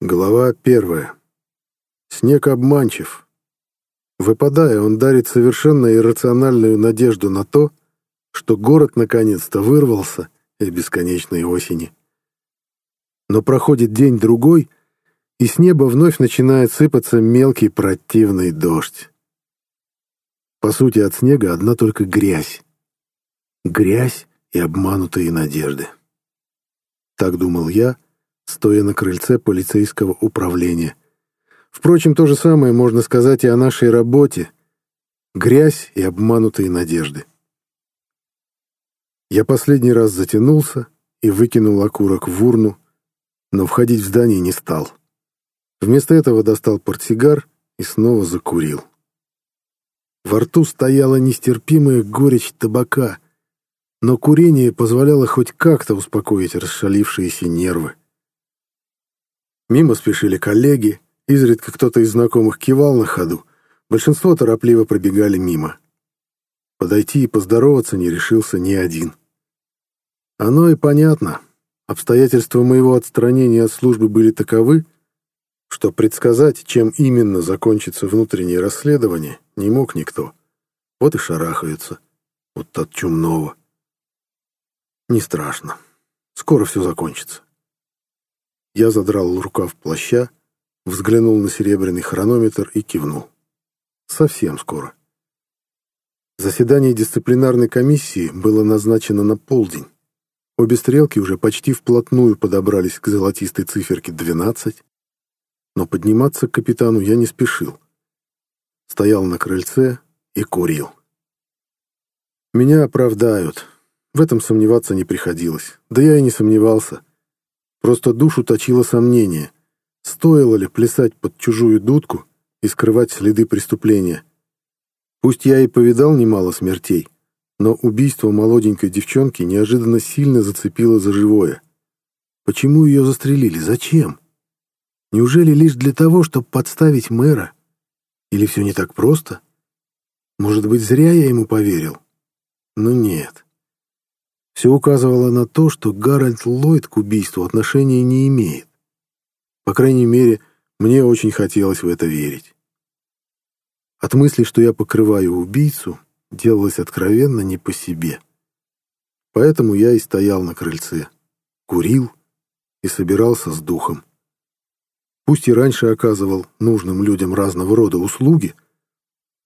Глава первая. Снег обманчив. Выпадая, он дарит совершенно иррациональную надежду на то, что город наконец-то вырвался из бесконечной осени. Но проходит день-другой, и с неба вновь начинает сыпаться мелкий противный дождь. По сути, от снега одна только грязь. Грязь и обманутые надежды. Так думал я — стоя на крыльце полицейского управления. Впрочем, то же самое можно сказать и о нашей работе. Грязь и обманутые надежды. Я последний раз затянулся и выкинул окурок в урну, но входить в здание не стал. Вместо этого достал портсигар и снова закурил. Во рту стояла нестерпимая горечь табака, но курение позволяло хоть как-то успокоить расшалившиеся нервы. Мимо спешили коллеги, изредка кто-то из знакомых кивал на ходу, большинство торопливо пробегали мимо. Подойти и поздороваться не решился ни один. Оно и понятно. Обстоятельства моего отстранения от службы были таковы, что предсказать, чем именно закончится внутреннее расследование, не мог никто. Вот и шарахаются. Вот от чумного. Не страшно. Скоро все закончится. Я задрал рукав плаща, взглянул на серебряный хронометр и кивнул. Совсем скоро. Заседание дисциплинарной комиссии было назначено на полдень. Обе стрелки уже почти вплотную подобрались к золотистой циферке 12, но подниматься к капитану я не спешил. Стоял на крыльце и курил. Меня оправдают. В этом сомневаться не приходилось. Да я и не сомневался. Просто душу точило сомнение, стоило ли плясать под чужую дудку и скрывать следы преступления. Пусть я и повидал немало смертей, но убийство молоденькой девчонки неожиданно сильно зацепило за живое. Почему ее застрелили? Зачем? Неужели лишь для того, чтобы подставить мэра? Или все не так просто? Может быть, зря я ему поверил? Но нет. Все указывало на то, что Гарольд Ллойд к убийству отношения не имеет. По крайней мере, мне очень хотелось в это верить. От мысли, что я покрываю убийцу, делалось откровенно не по себе. Поэтому я и стоял на крыльце, курил и собирался с духом. Пусть и раньше оказывал нужным людям разного рода услуги,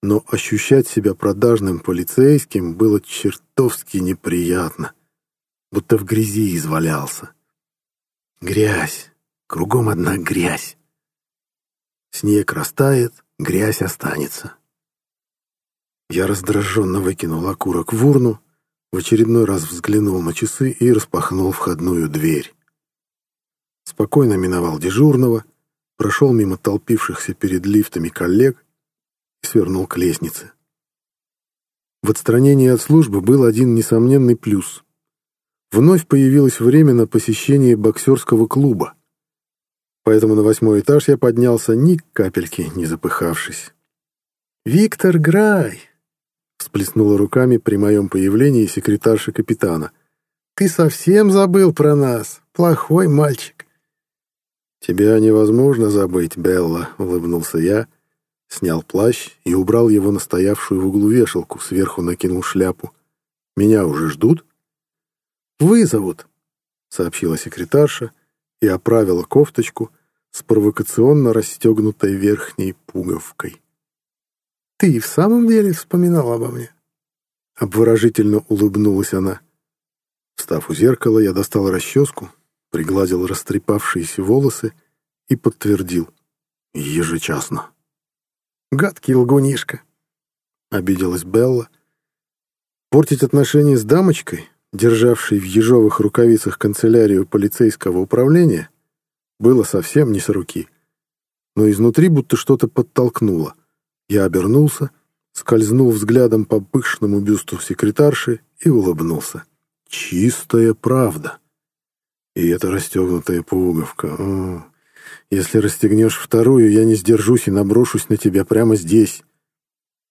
но ощущать себя продажным полицейским было чертовски неприятно будто в грязи извалялся. Грязь, кругом одна грязь. Снег растает, грязь останется. Я раздраженно выкинул окурок в урну, в очередной раз взглянул на часы и распахнул входную дверь. Спокойно миновал дежурного, прошел мимо толпившихся перед лифтами коллег и свернул к лестнице. В отстранении от службы был один несомненный плюс. Вновь появилось время на посещение боксерского клуба. Поэтому на восьмой этаж я поднялся ни капельки не запыхавшись. «Виктор Грай!» — всплеснула руками при моем появлении секретарша капитана. «Ты совсем забыл про нас, плохой мальчик!» «Тебя невозможно забыть, Белла», — улыбнулся я, снял плащ и убрал его на стоявшую в углу вешалку, сверху накинул шляпу. «Меня уже ждут?» «Вызовут», — сообщила секретарша и оправила кофточку с провокационно расстегнутой верхней пуговкой. «Ты и в самом деле вспоминал обо мне?» Обворожительно улыбнулась она. Встав у зеркала, я достал расческу, пригладил растрепавшиеся волосы и подтвердил. Ежечасно. «Гадкий лгунишка», — обиделась Белла. «Портить отношения с дамочкой державший в ежовых рукавицах канцелярию полицейского управления, было совсем не с руки. Но изнутри будто что-то подтолкнуло. Я обернулся, скользнул взглядом по пышному бюсту секретарши и улыбнулся. Чистая правда. И эта расстегнутая пуговка. О, если расстегнешь вторую, я не сдержусь и наброшусь на тебя прямо здесь.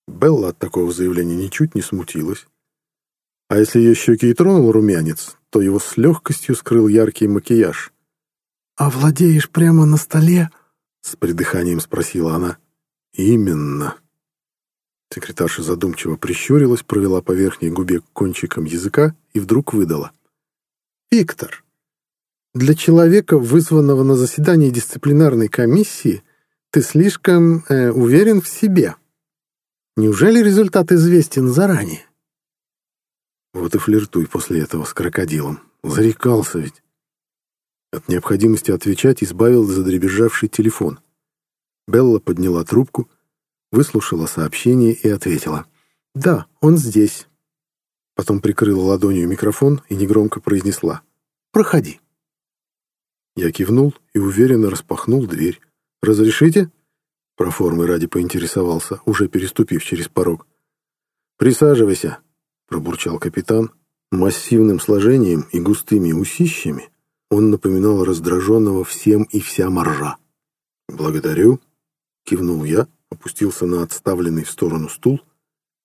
Белла от такого заявления ничуть не смутилась. А если ее щеки и тронул румянец, то его с легкостью скрыл яркий макияж. «А владеешь прямо на столе?» — с придыханием спросила она. «Именно». Секретарша задумчиво прищурилась, провела по верхней губе кончиком языка и вдруг выдала. «Виктор, для человека, вызванного на заседание дисциплинарной комиссии, ты слишком э, уверен в себе. Неужели результат известен заранее?» Вот и флиртуй после этого с крокодилом. Зарекался ведь. От необходимости отвечать избавил задребезжавший телефон. Белла подняла трубку, выслушала сообщение и ответила. «Да, он здесь». Потом прикрыла ладонью микрофон и негромко произнесла. «Проходи». Я кивнул и уверенно распахнул дверь. «Разрешите?» Про формы ради поинтересовался, уже переступив через порог. «Присаживайся», — пробурчал капитан. Массивным сложением и густыми усищами он напоминал раздраженного всем и вся моржа. «Благодарю», — кивнул я, опустился на отставленный в сторону стул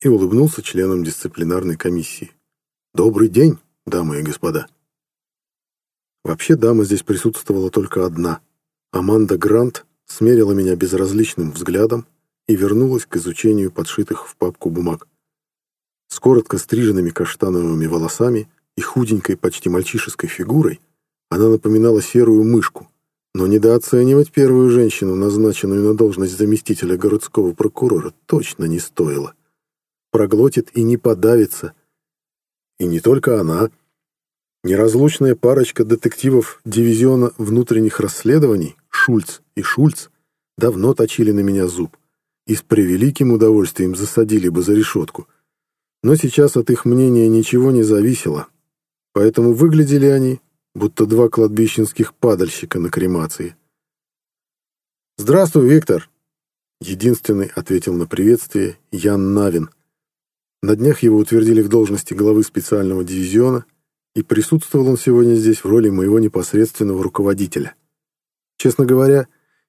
и улыбнулся членам дисциплинарной комиссии. «Добрый день, дамы и господа». Вообще дама здесь присутствовала только одна. Аманда Грант смерила меня безразличным взглядом и вернулась к изучению подшитых в папку бумаг. С коротко стриженными каштановыми волосами и худенькой, почти мальчишеской фигурой она напоминала серую мышку, но недооценивать первую женщину, назначенную на должность заместителя городского прокурора, точно не стоило. Проглотит и не подавится. И не только она. Неразлучная парочка детективов дивизиона внутренних расследований, Шульц и Шульц, давно точили на меня зуб и с превеликим удовольствием засадили бы за решетку. Но сейчас от их мнения ничего не зависело, поэтому выглядели они будто два кладбищенских падальщика на кремации. «Здравствуй, Виктор!» Единственный ответил на приветствие Ян Навин. На днях его утвердили в должности главы специального дивизиона, и присутствовал он сегодня здесь в роли моего непосредственного руководителя. Честно говоря,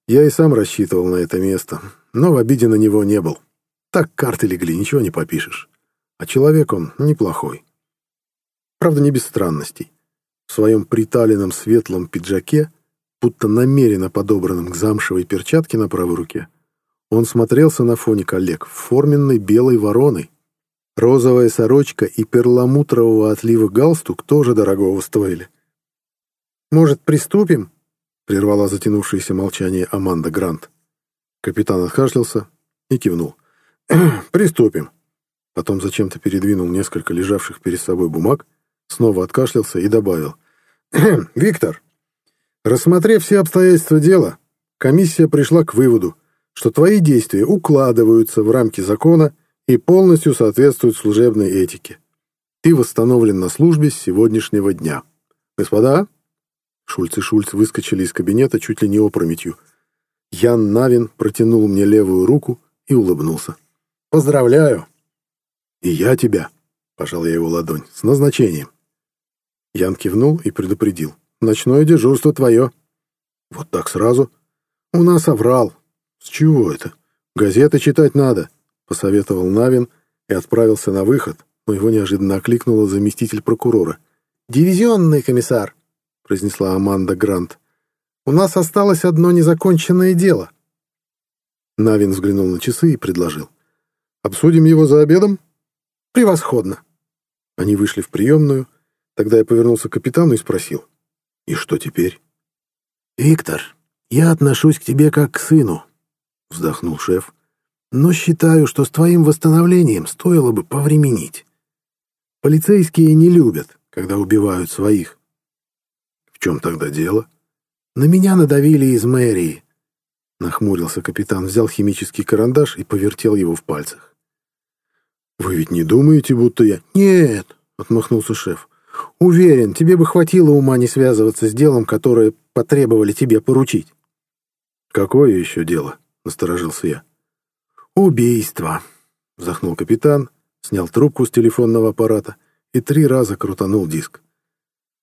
я и сам рассчитывал на это место, но в обиде на него не был. Так карты легли, ничего не попишешь. А человек он неплохой. Правда, не без странностей в своем приталенном светлом пиджаке, будто намеренно подобранном к замшевой перчатке на правой руке, он смотрелся на фоне коллег форменной белой вороной. Розовая сорочка и перламутрового отлива галстук тоже дорогого стоили. «Может, приступим?» — прервала затянувшееся молчание Аманда Грант. Капитан откашлялся и кивнул. «Приступим». Потом зачем-то передвинул несколько лежавших перед собой бумаг Снова откашлялся и добавил. «Виктор, рассмотрев все обстоятельства дела, комиссия пришла к выводу, что твои действия укладываются в рамки закона и полностью соответствуют служебной этике. Ты восстановлен на службе с сегодняшнего дня. Господа?» Шульц и Шульц выскочили из кабинета чуть ли не опрометью. Ян Навин протянул мне левую руку и улыбнулся. «Поздравляю!» «И я тебя!» — пожал я его ладонь. «С назначением!» Ян кивнул и предупредил. «Ночное дежурство твое». «Вот так сразу?» «У нас оврал». «С чего это?» «Газеты читать надо», — посоветовал Навин и отправился на выход, но его неожиданно окликнула заместитель прокурора. «Дивизионный комиссар», — произнесла Аманда Грант. «У нас осталось одно незаконченное дело». Навин взглянул на часы и предложил. «Обсудим его за обедом?» «Превосходно». Они вышли в приемную, Тогда я повернулся к капитану и спросил. «И что теперь?» «Виктор, я отношусь к тебе как к сыну», — вздохнул шеф. «Но считаю, что с твоим восстановлением стоило бы повременить. Полицейские не любят, когда убивают своих». «В чем тогда дело?» «На меня надавили из мэрии», — нахмурился капитан, взял химический карандаш и повертел его в пальцах. «Вы ведь не думаете, будто я...» «Нет», — отмахнулся шеф. Уверен, тебе бы хватило ума не связываться с делом, которое потребовали тебе поручить. Какое еще дело? Насторожился я. Убийство. Вздохнул капитан, снял трубку с телефонного аппарата и три раза крутанул диск.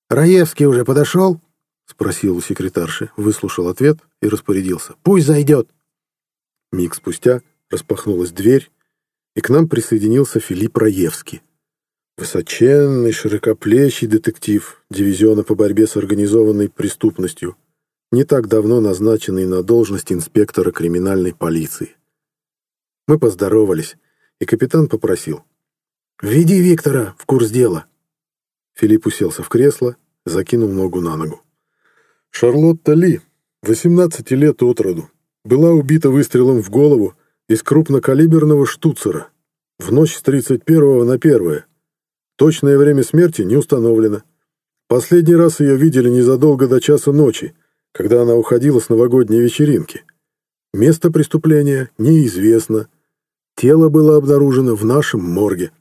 «Раевский уже подошел?» — спросил у секретарши, выслушал ответ и распорядился. «Пусть зайдет!» Миг спустя распахнулась дверь, и к нам присоединился Филипп Раевский. Высоченный, широкоплечий детектив дивизиона по борьбе с организованной преступностью. не так давно назначенный на должность инспектора криминальной полиции. Мы поздоровались, и капитан попросил. «Введи Виктора в курс дела». Филипп уселся в кресло, закинул ногу на ногу. «Шарлотта Ли, 18 лет от роду, была убита выстрелом в голову из крупнокалиберного штуцера в ночь с 31 на 1. Точное время смерти не установлено. Последний раз ее видели незадолго до часа ночи, когда она уходила с новогодней вечеринки. Место преступления неизвестно. Тело было обнаружено в нашем морге.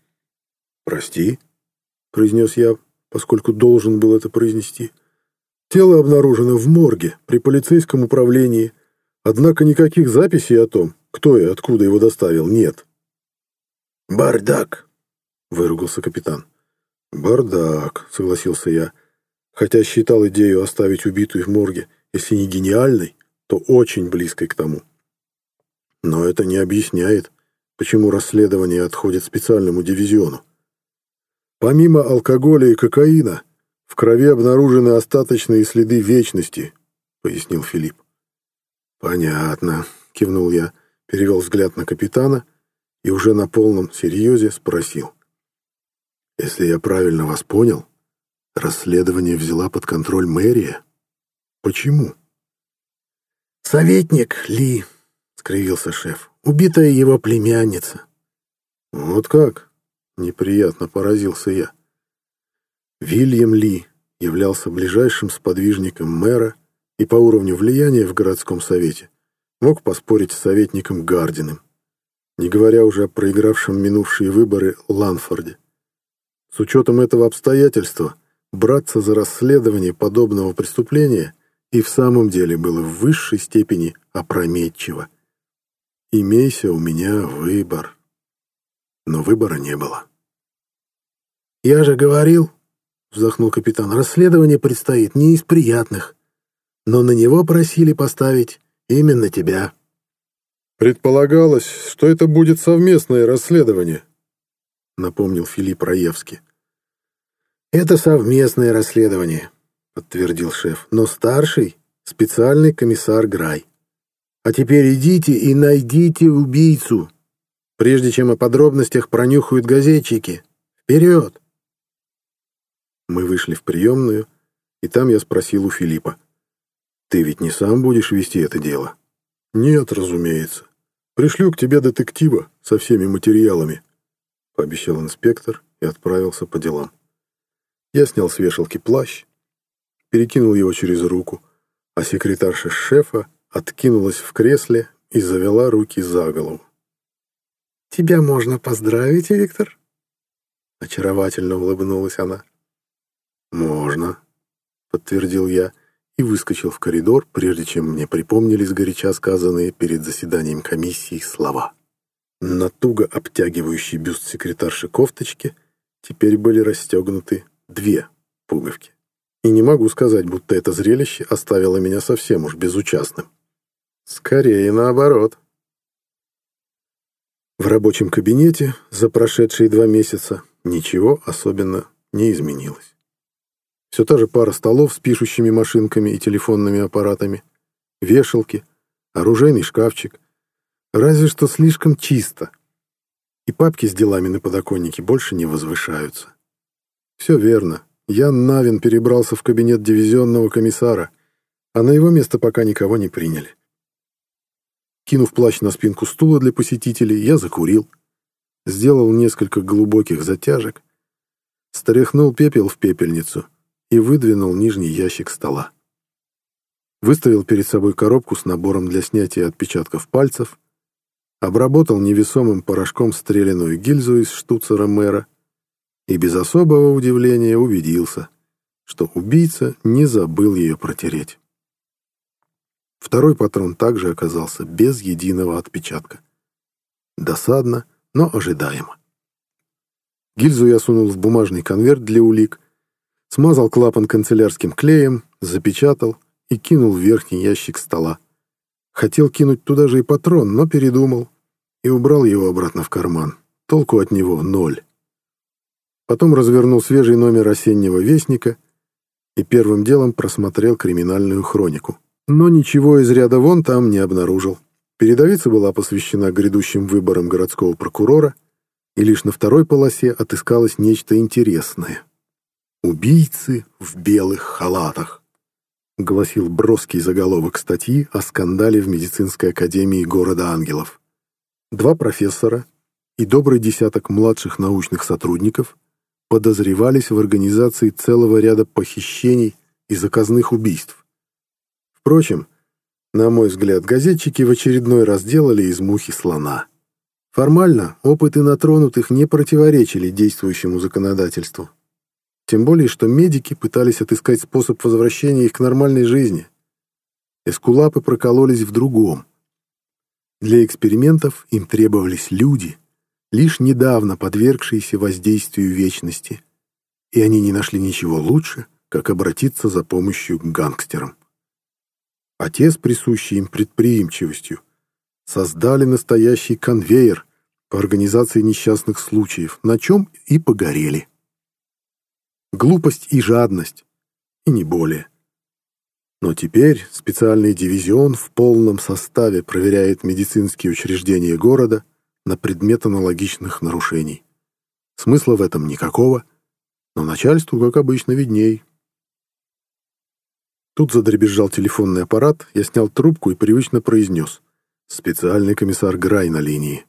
«Прости», — произнес я, поскольку должен был это произнести. «Тело обнаружено в морге при полицейском управлении, однако никаких записей о том, кто и откуда его доставил, нет». «Бардак», — выругался капитан. «Бардак», — согласился я, хотя считал идею оставить убитую в морге, если не гениальной, то очень близкой к тому. Но это не объясняет, почему расследование отходит специальному дивизиону. Помимо алкоголя и кокаина, в крови обнаружены остаточные следы вечности, пояснил Филипп. Понятно, кивнул я, перевел взгляд на капитана и уже на полном серьезе спросил. Если я правильно вас понял, расследование взяла под контроль мэрия? Почему? Советник Ли, скривился шеф, убитая его племянница. Вот как? Неприятно поразился я. Вильям Ли являлся ближайшим сподвижником мэра и по уровню влияния в городском совете мог поспорить с советником Гардиным, не говоря уже о проигравшем минувшие выборы Ланфорде. С учетом этого обстоятельства браться за расследование подобного преступления и в самом деле было в высшей степени опрометчиво. Имейся у меня выбор. Но выбора не было. «Я же говорил», — вздохнул капитан, — «расследование предстоит не из приятных, но на него просили поставить именно тебя». «Предполагалось, что это будет совместное расследование», — напомнил Филипп Раевский. «Это совместное расследование», — подтвердил шеф, «но старший — специальный комиссар Грай. А теперь идите и найдите убийцу, прежде чем о подробностях пронюхают газетчики. Вперед!» Мы вышли в приемную, и там я спросил у Филиппа. «Ты ведь не сам будешь вести это дело?» «Нет, разумеется. Пришлю к тебе детектива со всеми материалами», — пообещал инспектор и отправился по делам. Я снял с вешалки плащ, перекинул его через руку, а секретарша шефа откинулась в кресле и завела руки за голову. «Тебя можно поздравить, Виктор?» Очаровательно улыбнулась она. «Можно», — подтвердил я и выскочил в коридор, прежде чем мне припомнились горяча сказанные перед заседанием комиссии слова. На туго обтягивающий бюст секретарши кофточки теперь были расстегнуты две пуговки. И не могу сказать, будто это зрелище оставило меня совсем уж безучастным. Скорее наоборот. В рабочем кабинете за прошедшие два месяца ничего особенно не изменилось. Все та же пара столов с пишущими машинками и телефонными аппаратами, вешалки, оружейный шкафчик. Разве что слишком чисто. И папки с делами на подоконнике больше не возвышаются. Все верно. Ян Навин перебрался в кабинет дивизионного комиссара, а на его место пока никого не приняли. Кинув плащ на спинку стула для посетителей, я закурил, сделал несколько глубоких затяжек, стряхнул пепел в пепельницу и выдвинул нижний ящик стола. Выставил перед собой коробку с набором для снятия отпечатков пальцев, обработал невесомым порошком стреляную гильзу из штуцера мэра и без особого удивления убедился, что убийца не забыл ее протереть. Второй патрон также оказался без единого отпечатка. Досадно, но ожидаемо. Гильзу я сунул в бумажный конверт для улик, смазал клапан канцелярским клеем, запечатал и кинул в верхний ящик стола. Хотел кинуть туда же и патрон, но передумал и убрал его обратно в карман. Толку от него ноль. Потом развернул свежий номер осеннего вестника и первым делом просмотрел криминальную хронику, но ничего из ряда вон там не обнаружил. Передовица была посвящена грядущим выборам городского прокурора, и лишь на второй полосе отыскалось нечто интересное. «Убийцы в белых халатах», — гласил броский заголовок статьи о скандале в медицинской академии города Ангелов. Два профессора и добрый десяток младших научных сотрудников подозревались в организации целого ряда похищений и заказных убийств. Впрочем, на мой взгляд, газетчики в очередной раз делали из мухи слона. Формально опыты на тронутых не противоречили действующему законодательству. Тем более, что медики пытались отыскать способ возвращения их к нормальной жизни. Эскулапы прокололись в другом. Для экспериментов им требовались люди, лишь недавно подвергшиеся воздействию вечности, и они не нашли ничего лучше, как обратиться за помощью к гангстерам а те с присущей им предприимчивостью создали настоящий конвейер по организации несчастных случаев, на чем и погорели. Глупость и жадность, и не более. Но теперь специальный дивизион в полном составе проверяет медицинские учреждения города на предмет аналогичных нарушений. Смысла в этом никакого, но начальству, как обычно, видней. Тут задребезжал телефонный аппарат, я снял трубку и привычно произнес. «Специальный комиссар Грай на линии».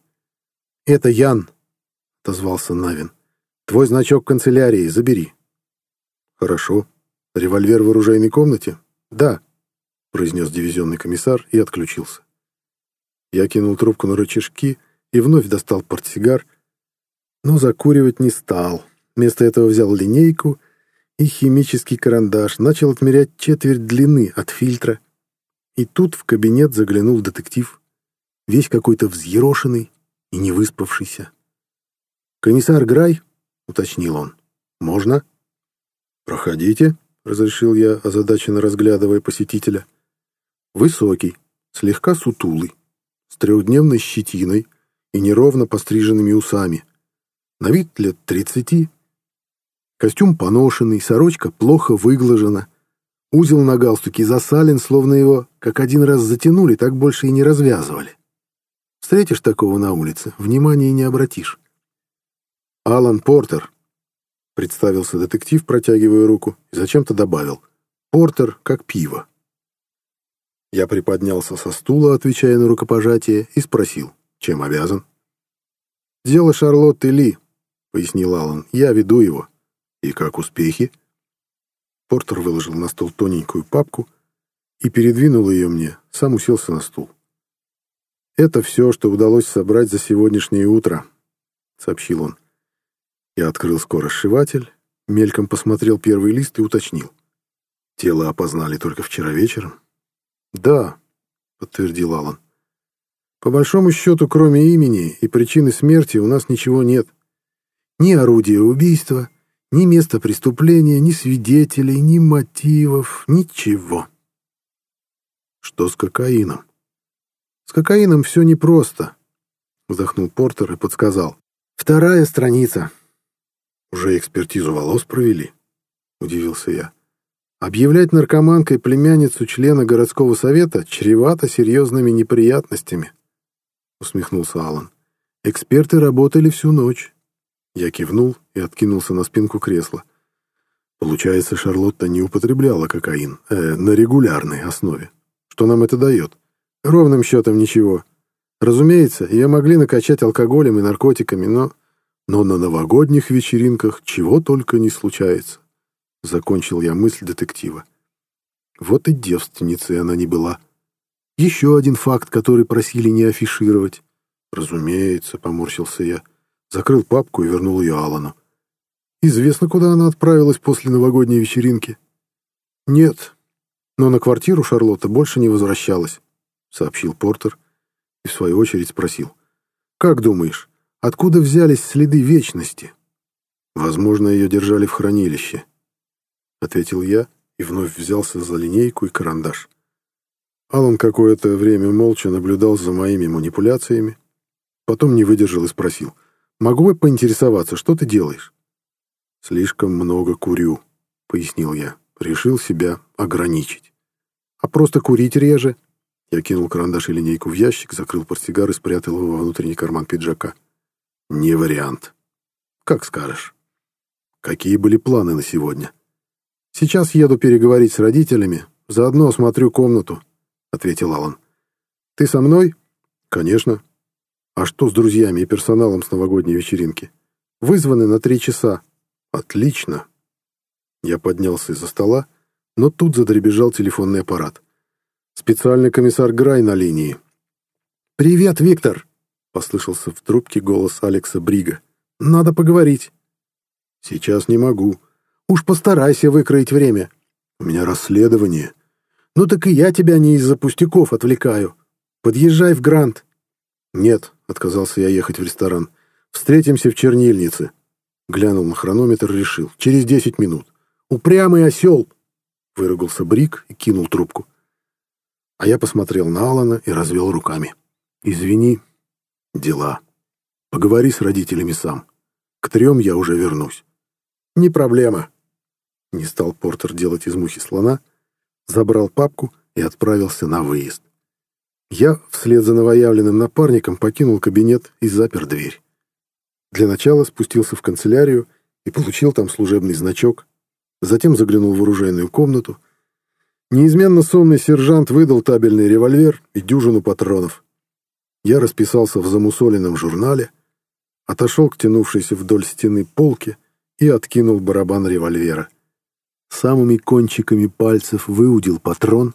«Это Ян», — отозвался Навин. «Твой значок канцелярии забери». «Хорошо. Револьвер в оружейной комнате?» «Да», — произнес дивизионный комиссар и отключился. Я кинул трубку на рычажки и вновь достал портсигар, но закуривать не стал. Вместо этого взял линейку и химический карандаш, начал отмерять четверть длины от фильтра. И тут в кабинет заглянул детектив, весь какой-то взъерошенный и не выспавшийся. «Комиссар Грай?» — уточнил он. «Можно?» «Проходите», — разрешил я, озадаченно разглядывая посетителя. Высокий, слегка сутулый, с трехдневной щетиной и неровно постриженными усами. На вид лет тридцати, Костюм поношенный, сорочка плохо выглажена. Узел на галстуке засален, словно его, как один раз затянули, так больше и не развязывали. Встретишь такого на улице, внимания не обратишь. «Алан Портер», — представился детектив, протягивая руку, и зачем-то добавил. «Портер, как пиво». Я приподнялся со стула, отвечая на рукопожатие, и спросил, чем обязан. «Дело Шарлотты Ли», — пояснил Алан. «Я веду его». «И как успехи?» Портер выложил на стол тоненькую папку и передвинул ее мне, сам уселся на стул. «Это все, что удалось собрать за сегодняшнее утро», — сообщил он. Я открыл скоросшиватель, мельком посмотрел первый лист и уточнил. «Тело опознали только вчера вечером?» «Да», — подтвердил Алан. «По большому счету, кроме имени и причины смерти, у нас ничего нет. Ни орудия убийства, ни места преступления, ни свидетелей, ни мотивов, ничего. Что с кокаином? С кокаином все непросто, вздохнул Портер и подсказал. Вторая страница. Уже экспертизу волос провели, удивился я. Объявлять наркоманкой племянницу члена городского совета чревато серьезными неприятностями, усмехнулся Алан. Эксперты работали всю ночь. Я кивнул и откинулся на спинку кресла. Получается, Шарлотта не употребляла кокаин э, на регулярной основе. Что нам это дает? Ровным счетом ничего. Разумеется, ее могли накачать алкоголем и наркотиками, но... Но на новогодних вечеринках чего только не случается. Закончил я мысль детектива. Вот и девственницей она не была. Еще один факт, который просили не афишировать. Разумеется, поморщился я закрыл папку и вернул ее Алану. «Известно, куда она отправилась после новогодней вечеринки?» «Нет, но на квартиру Шарлотта больше не возвращалась», — сообщил Портер и в свою очередь спросил. «Как думаешь, откуда взялись следы вечности?» «Возможно, ее держали в хранилище», — ответил я и вновь взялся за линейку и карандаш. Алан какое-то время молча наблюдал за моими манипуляциями, потом не выдержал и спросил — Могу бы поинтересоваться, что ты делаешь?» «Слишком много курю», — пояснил я. Решил себя ограничить. А просто курить реже. Я кинул карандаш и линейку в ящик, закрыл портсигар и спрятал его во внутренний карман пиджака. Не вариант. Как скажешь. Какие были планы на сегодня? Сейчас еду переговорить с родителями, заодно осмотрю комнату, ответил Алан. Ты со мной? Конечно. А что с друзьями и персоналом с новогодней вечеринки? Вызваны на три часа. Отлично. Я поднялся из-за стола, но тут задребежал телефонный аппарат. Специальный комиссар Грай на линии. «Привет, Виктор!» — послышался в трубке голос Алекса Брига. «Надо поговорить». «Сейчас не могу. Уж постарайся выкроить время. У меня расследование. Ну так и я тебя не из-за пустяков отвлекаю. Подъезжай в Грант». «Нет», — отказался я ехать в ресторан. «Встретимся в чернильнице». Глянул на хронометр, решил. «Через десять минут». «Упрямый осел!» — выругался Брик и кинул трубку. А я посмотрел на Алана и развел руками. «Извини, дела. Поговори с родителями сам. К трем я уже вернусь». «Не проблема». Не стал Портер делать из мухи слона, забрал папку и отправился на выезд. Я, вслед за новоявленным напарником, покинул кабинет и запер дверь. Для начала спустился в канцелярию и получил там служебный значок, затем заглянул в оружейную комнату, Неизменно сонный сержант выдал табельный револьвер и дюжину патронов. Я расписался в замусоленном журнале, отошел к тянувшейся вдоль стены полке и откинул барабан револьвера. Самыми кончиками пальцев выудил патрон,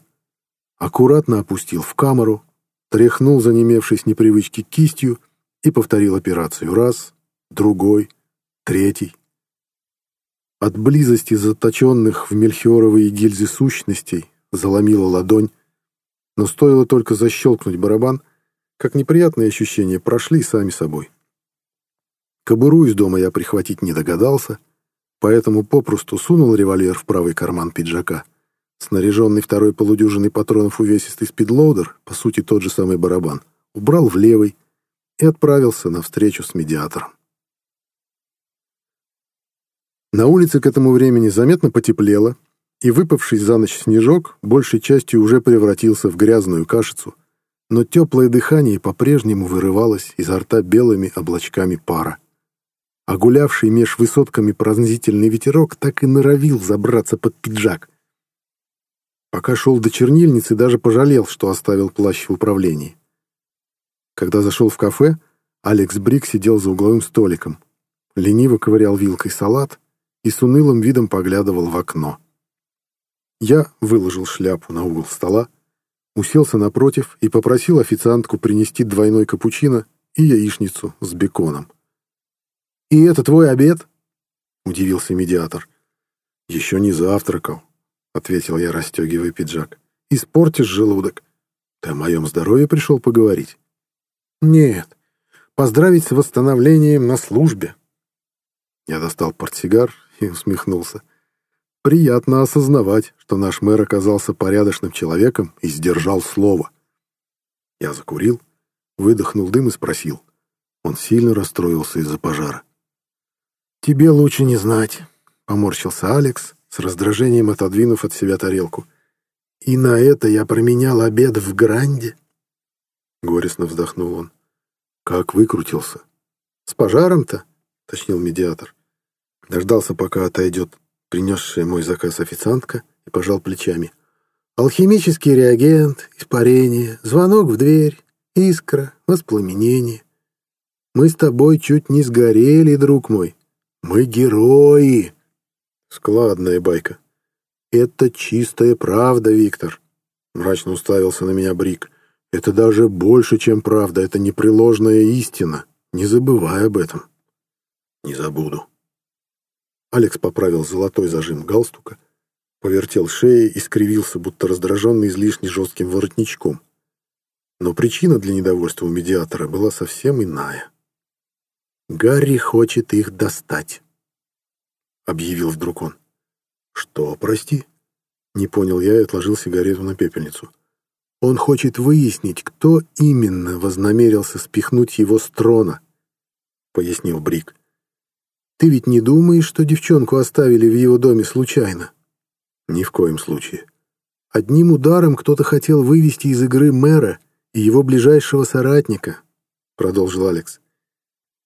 аккуратно опустил в камеру, тряхнул занемевшей с непривычки кистью и повторил операцию раз, другой, третий. От близости заточенных в мельхиоровые гильзы сущностей заломила ладонь, но стоило только защелкнуть барабан, как неприятные ощущения прошли сами собой. Кобуру из дома я прихватить не догадался, поэтому попросту сунул револьвер в правый карман пиджака. Снаряженный второй полудюжиной патронов увесистый спидлоудер, по сути тот же самый барабан, убрал в левый и отправился на встречу с медиатором. На улице к этому времени заметно потеплело, и выпавший за ночь снежок большей частью уже превратился в грязную кашицу, но теплое дыхание по-прежнему вырывалось изо рта белыми облачками пара. А гулявший меж высотками пронзительный ветерок так и норовил забраться под пиджак. Пока шел до чернильницы, даже пожалел, что оставил плащ в управлении. Когда зашел в кафе, Алекс Брик сидел за угловым столиком, лениво ковырял вилкой салат, и с унылым видом поглядывал в окно. Я выложил шляпу на угол стола, уселся напротив и попросил официантку принести двойной капучино и яичницу с беконом. «И это твой обед?» — удивился медиатор. «Еще не завтракал», — ответил я, расстегивая пиджак. «Испортишь желудок. Ты о моем здоровье пришел поговорить?» «Нет, поздравить с восстановлением на службе». Я достал портсигар и усмехнулся. Приятно осознавать, что наш мэр оказался порядочным человеком и сдержал слово. Я закурил, выдохнул дым и спросил. Он сильно расстроился из-за пожара. «Тебе лучше не знать», — поморщился Алекс, с раздражением отодвинув от себя тарелку. «И на это я променял обед в Гранде?» Горестно вздохнул он. «Как выкрутился?» «С пожаром-то?» — точнил медиатор. Дождался, пока отойдет принесшая мой заказ официантка, и пожал плечами. Алхимический реагент, испарение, звонок в дверь, искра, воспламенение. Мы с тобой чуть не сгорели, друг мой. Мы герои. Складная байка. Это чистая правда, Виктор. Мрачно уставился на меня Брик. Это даже больше, чем правда, это непреложная истина. Не забывай об этом. Не забуду. Алекс поправил золотой зажим галстука, повертел шеей и скривился, будто раздраженный излишне жестким воротничком. Но причина для недовольства у медиатора была совсем иная. «Гарри хочет их достать», — объявил вдруг он. «Что, прости?» Не понял я и отложил сигарету на пепельницу. «Он хочет выяснить, кто именно вознамерился спихнуть его с трона», — пояснил Брик. Ты ведь не думаешь, что девчонку оставили в его доме случайно? Ни в коем случае. Одним ударом кто-то хотел вывести из игры мэра и его ближайшего соратника, продолжил Алекс.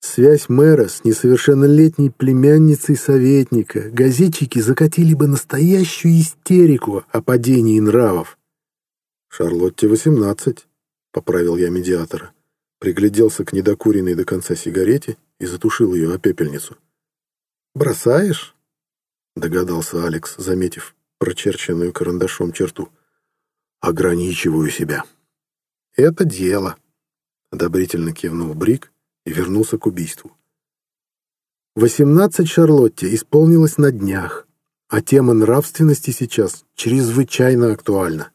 Связь мэра с несовершеннолетней племянницей советника. Газетчики закатили бы настоящую истерику о падении нравов. «Шарлотте восемнадцать», — поправил я медиатора. Пригляделся к недокуренной до конца сигарете и затушил ее о пепельницу. «Бросаешь?» — догадался Алекс, заметив прочерченную карандашом черту. «Ограничиваю себя». «Это дело», — одобрительно кивнул Брик и вернулся к убийству. «Восемнадцать Шарлотте исполнилось на днях, а тема нравственности сейчас чрезвычайно актуальна.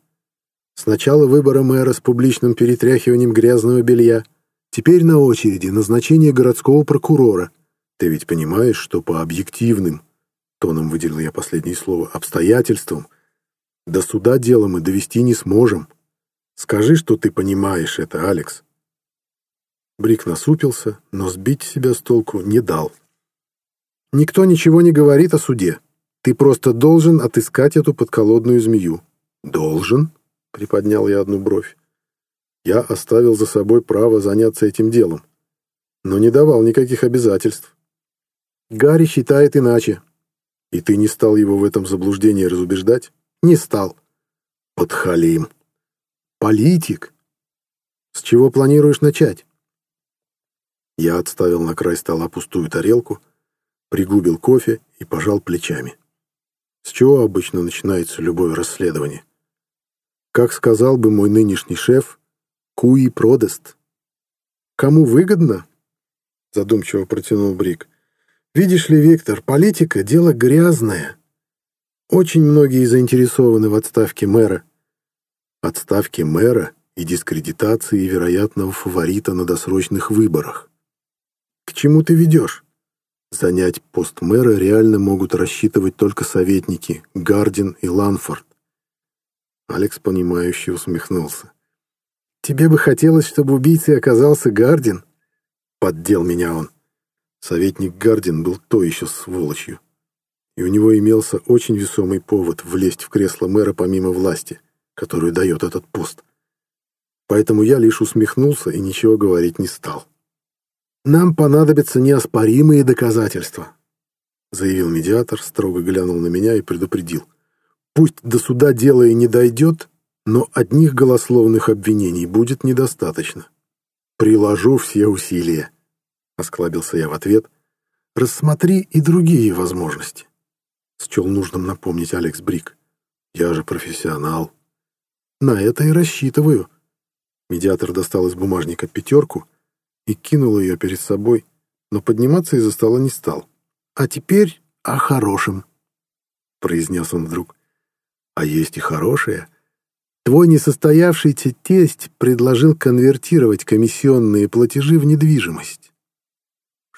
С начала выбора мэра с публичным перетряхиванием грязного белья, теперь на очереди назначение городского прокурора. Ты ведь понимаешь, что по объективным тоном выделил я последнее слово, обстоятельствам, до суда дело мы довести не сможем. Скажи, что ты понимаешь это, Алекс. Брик насупился, но сбить себя с толку не дал. Никто ничего не говорит о суде. Ты просто должен отыскать эту подколодную змею. Должен? Приподнял я одну бровь. Я оставил за собой право заняться этим делом, но не давал никаких обязательств. Гарри считает иначе, и ты не стал его в этом заблуждении разубеждать? Не стал. Подхалим. Политик. С чего планируешь начать? Я отставил на край стола пустую тарелку, пригубил кофе и пожал плечами. С чего обычно начинается любое расследование? Как сказал бы мой нынешний шеф, куи продаст. Кому выгодно? Задумчиво протянул Брик. Видишь ли, Виктор, политика — дело грязное. Очень многие заинтересованы в отставке мэра. Отставке мэра и дискредитации вероятного фаворита на досрочных выборах. К чему ты ведешь? Занять пост мэра реально могут рассчитывать только советники Гардин и Ланфорд. Алекс, понимающе усмехнулся. «Тебе бы хотелось, чтобы убийцей оказался Гардин?» Поддел меня он. Советник Гардин был то еще сволочью. И у него имелся очень весомый повод влезть в кресло мэра помимо власти, которую дает этот пост. Поэтому я лишь усмехнулся и ничего говорить не стал. «Нам понадобятся неоспоримые доказательства», — заявил медиатор, строго глянул на меня и предупредил. «Пусть до суда дело и не дойдет, но одних голословных обвинений будет недостаточно. Приложу все усилия». Осклабился я в ответ. «Рассмотри и другие возможности», — счел нужным напомнить Алекс Брик. «Я же профессионал». «На это и рассчитываю». Медиатор достал из бумажника пятерку и кинул ее перед собой, но подниматься из-за стола не стал. «А теперь о хорошем», — произнес он вдруг. «А есть и хорошее». Твой несостоявшийся тесть предложил конвертировать комиссионные платежи в недвижимость.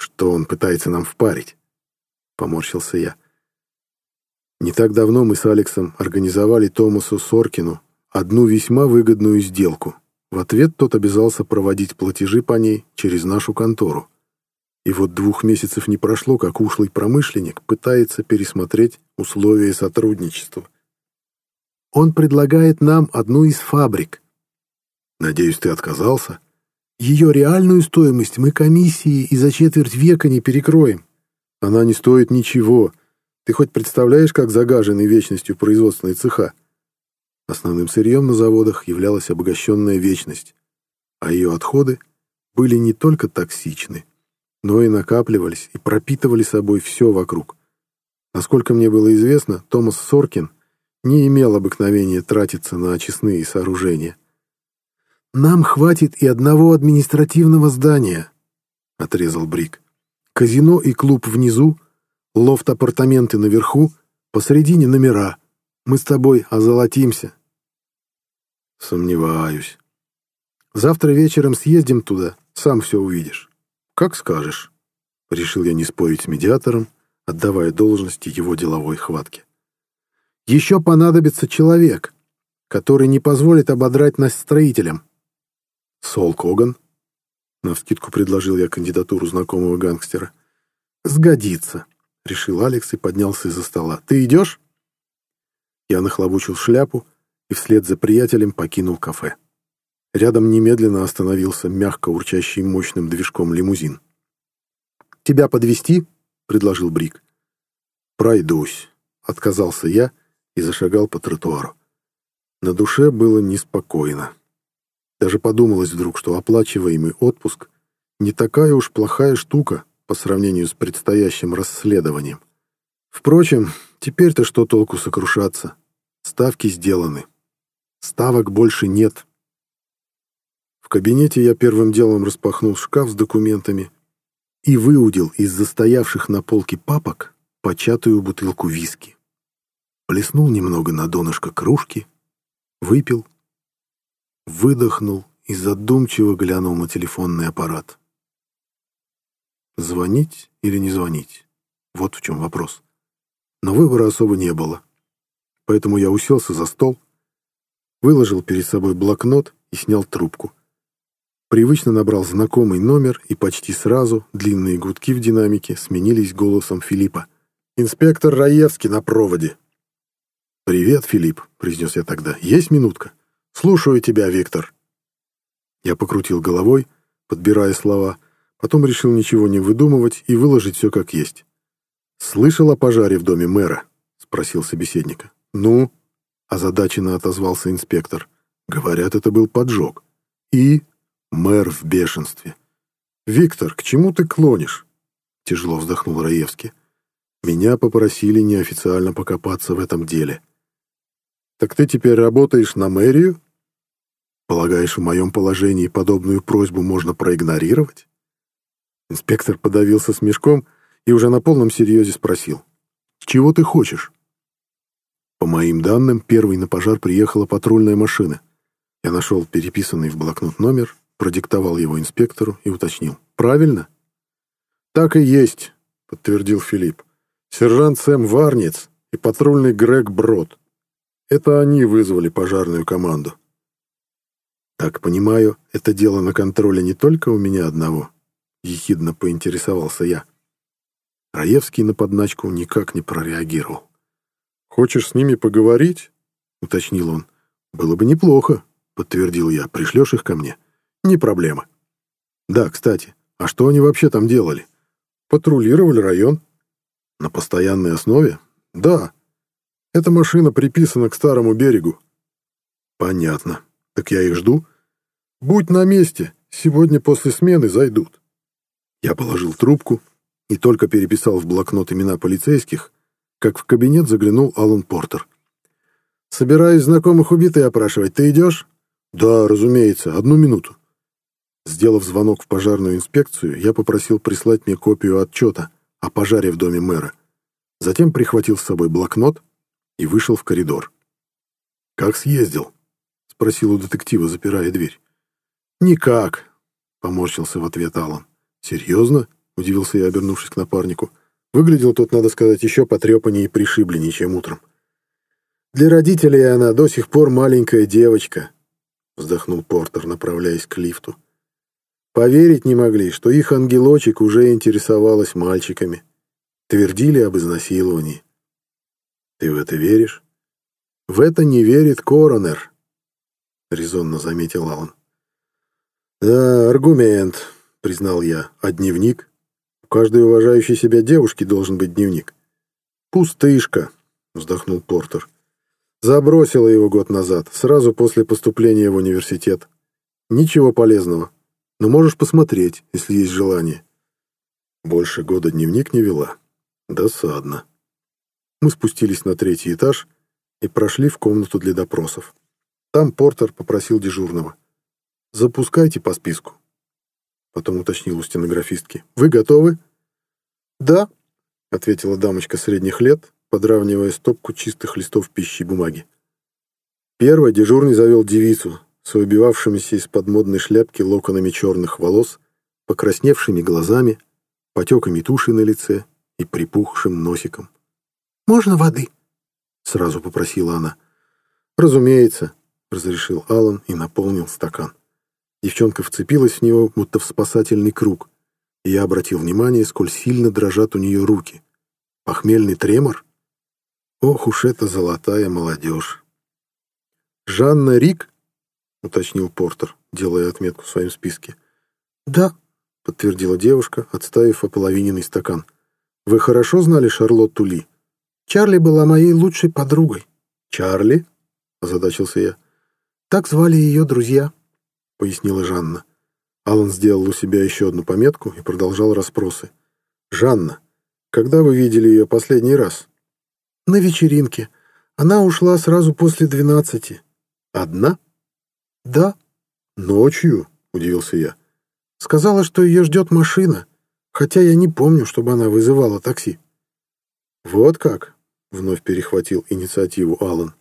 Что он пытается нам впарить? Поморщился я. Не так давно мы с Алексом организовали Томасу Соркину одну весьма выгодную сделку. В ответ тот обязался проводить платежи по ней через нашу контору. И вот двух месяцев не прошло, как ушлый промышленник пытается пересмотреть условия сотрудничества. Он предлагает нам одну из фабрик. Надеюсь, ты отказался? Ее реальную стоимость мы комиссии и за четверть века не перекроем. Она не стоит ничего. Ты хоть представляешь, как загажены вечностью производственные цеха? Основным сырьем на заводах являлась обогащенная вечность, а ее отходы были не только токсичны, но и накапливались и пропитывали собой все вокруг. Насколько мне было известно, Томас Соркин не имел обыкновения тратиться на очистные сооружения. «Нам хватит и одного административного здания», — отрезал Брик. «Казино и клуб внизу, лофт-апартаменты наверху, посредине номера. Мы с тобой озолотимся». «Сомневаюсь. Завтра вечером съездим туда, сам все увидишь. Как скажешь». Решил я не спорить с медиатором, отдавая должности его деловой хватке. «Еще понадобится человек, который не позволит ободрать нас строителям», Сол Коган? Навскидку предложил я кандидатуру знакомого гангстера. «Сгодится», — решил Алекс и поднялся из-за стола. «Ты идешь?» Я нахлобучил шляпу и вслед за приятелем покинул кафе. Рядом немедленно остановился мягко урчащий мощным движком лимузин. «Тебя подвести? предложил Брик. «Пройдусь», — отказался я и зашагал по тротуару. На душе было неспокойно. Даже подумалось вдруг, что оплачиваемый отпуск не такая уж плохая штука по сравнению с предстоящим расследованием. Впрочем, теперь-то что толку сокрушаться? Ставки сделаны. Ставок больше нет. В кабинете я первым делом распахнул шкаф с документами и выудил из застоявших на полке папок початую бутылку виски. Плеснул немного на донышко кружки, выпил, выдохнул и задумчиво глянул на телефонный аппарат. Звонить или не звонить? Вот в чем вопрос. Но выбора особо не было. Поэтому я уселся за стол, выложил перед собой блокнот и снял трубку. Привычно набрал знакомый номер, и почти сразу длинные гудки в динамике сменились голосом Филиппа. «Инспектор Раевский на проводе». «Привет, Филипп», — произнес я тогда. «Есть минутка?» «Слушаю тебя, Виктор». Я покрутил головой, подбирая слова, потом решил ничего не выдумывать и выложить все как есть. «Слышал о пожаре в доме мэра?» — спросил собеседника. «Ну?» — озадаченно отозвался инспектор. «Говорят, это был поджог». «И?» — мэр в бешенстве. «Виктор, к чему ты клонишь?» — тяжело вздохнул Раевский. «Меня попросили неофициально покопаться в этом деле». «Так ты теперь работаешь на мэрию?» «Полагаешь, в моем положении подобную просьбу можно проигнорировать?» Инспектор подавился смешком и уже на полном серьезе спросил. «Чего ты хочешь?» По моим данным, первой на пожар приехала патрульная машина. Я нашел переписанный в блокнот номер, продиктовал его инспектору и уточнил. «Правильно?» «Так и есть», — подтвердил Филипп. «Сержант Сэм Варниц и патрульный Грег Брод. Это они вызвали пожарную команду. Так понимаю, это дело на контроле не только у меня одного, ехидно поинтересовался я. Раевский на подначку никак не прореагировал. «Хочешь с ними поговорить?» — уточнил он. «Было бы неплохо», — подтвердил я. «Пришлешь их ко мне?» «Не проблема». «Да, кстати, а что они вообще там делали?» «Патрулировали район». «На постоянной основе?» «Да», эта машина приписана к старому берегу. Понятно. Так я их жду. Будь на месте. Сегодня после смены зайдут. Я положил трубку и только переписал в блокнот имена полицейских, как в кабинет заглянул Алан Портер. «Собираюсь знакомых убитых опрашивать. Ты идешь?» «Да, разумеется. Одну минуту». Сделав звонок в пожарную инспекцию, я попросил прислать мне копию отчета о пожаре в доме мэра. Затем прихватил с собой блокнот, и вышел в коридор. «Как съездил?» — спросил у детектива, запирая дверь. «Никак», — поморщился в ответ Алан. «Серьезно?» — удивился я, обернувшись к напарнику. Выглядел тот, надо сказать, еще потрепаннее и пришибленнее, чем утром. «Для родителей она до сих пор маленькая девочка», — вздохнул Портер, направляясь к лифту. «Поверить не могли, что их ангелочек уже интересовалась мальчиками. Твердили об изнасиловании. Ты в это веришь? В это не верит коронер, резонно заметил Алан. Да, аргумент, признал я. А дневник? У каждой уважающей себя девушки должен быть дневник. Пустышка, вздохнул Портер. Забросила его год назад, сразу после поступления в университет. Ничего полезного. Но можешь посмотреть, если есть желание. Больше года дневник не вела. Досадно. Мы спустились на третий этаж и прошли в комнату для допросов. Там Портер попросил дежурного. «Запускайте по списку». Потом уточнил у стенографистки. «Вы готовы?» «Да», — ответила дамочка средних лет, подравнивая стопку чистых листов пищи и бумаги. Первый дежурный завел девицу с выбивавшимися из-под модной шляпки локонами черных волос, покрасневшими глазами, потеками туши на лице и припухшим носиком. Можно воды?» Сразу попросила она. «Разумеется», — разрешил Алан и наполнил стакан. Девчонка вцепилась в него, будто в спасательный круг, и я обратил внимание, сколь сильно дрожат у нее руки. Похмельный тремор? Ох уж эта золотая молодежь! «Жанна Рик?» — уточнил Портер, делая отметку в своем списке. «Да», — подтвердила девушка, отставив ополовиненный стакан. «Вы хорошо знали Шарлотту Ли?» «Чарли была моей лучшей подругой». «Чарли?» — озадачился я. «Так звали ее друзья», — пояснила Жанна. Алан сделал у себя еще одну пометку и продолжал расспросы. «Жанна, когда вы видели ее последний раз?» «На вечеринке. Она ушла сразу после двенадцати». «Одна?» «Да». «Ночью?» — удивился я. «Сказала, что ее ждет машина, хотя я не помню, чтобы она вызывала такси». «Вот как?» — вновь перехватил инициативу Алан.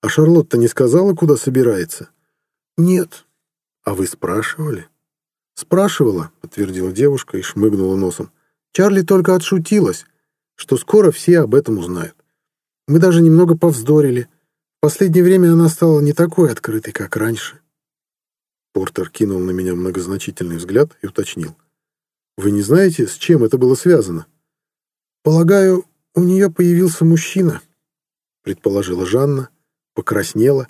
«А Шарлотта не сказала, куда собирается?» «Нет». «А вы спрашивали?» «Спрашивала», — подтвердила девушка и шмыгнула носом. «Чарли только отшутилась, что скоро все об этом узнают. Мы даже немного повздорили. В последнее время она стала не такой открытой, как раньше». Портер кинул на меня многозначительный взгляд и уточнил. «Вы не знаете, с чем это было связано?» «Полагаю, у нее появился мужчина», — предположила Жанна, покраснела,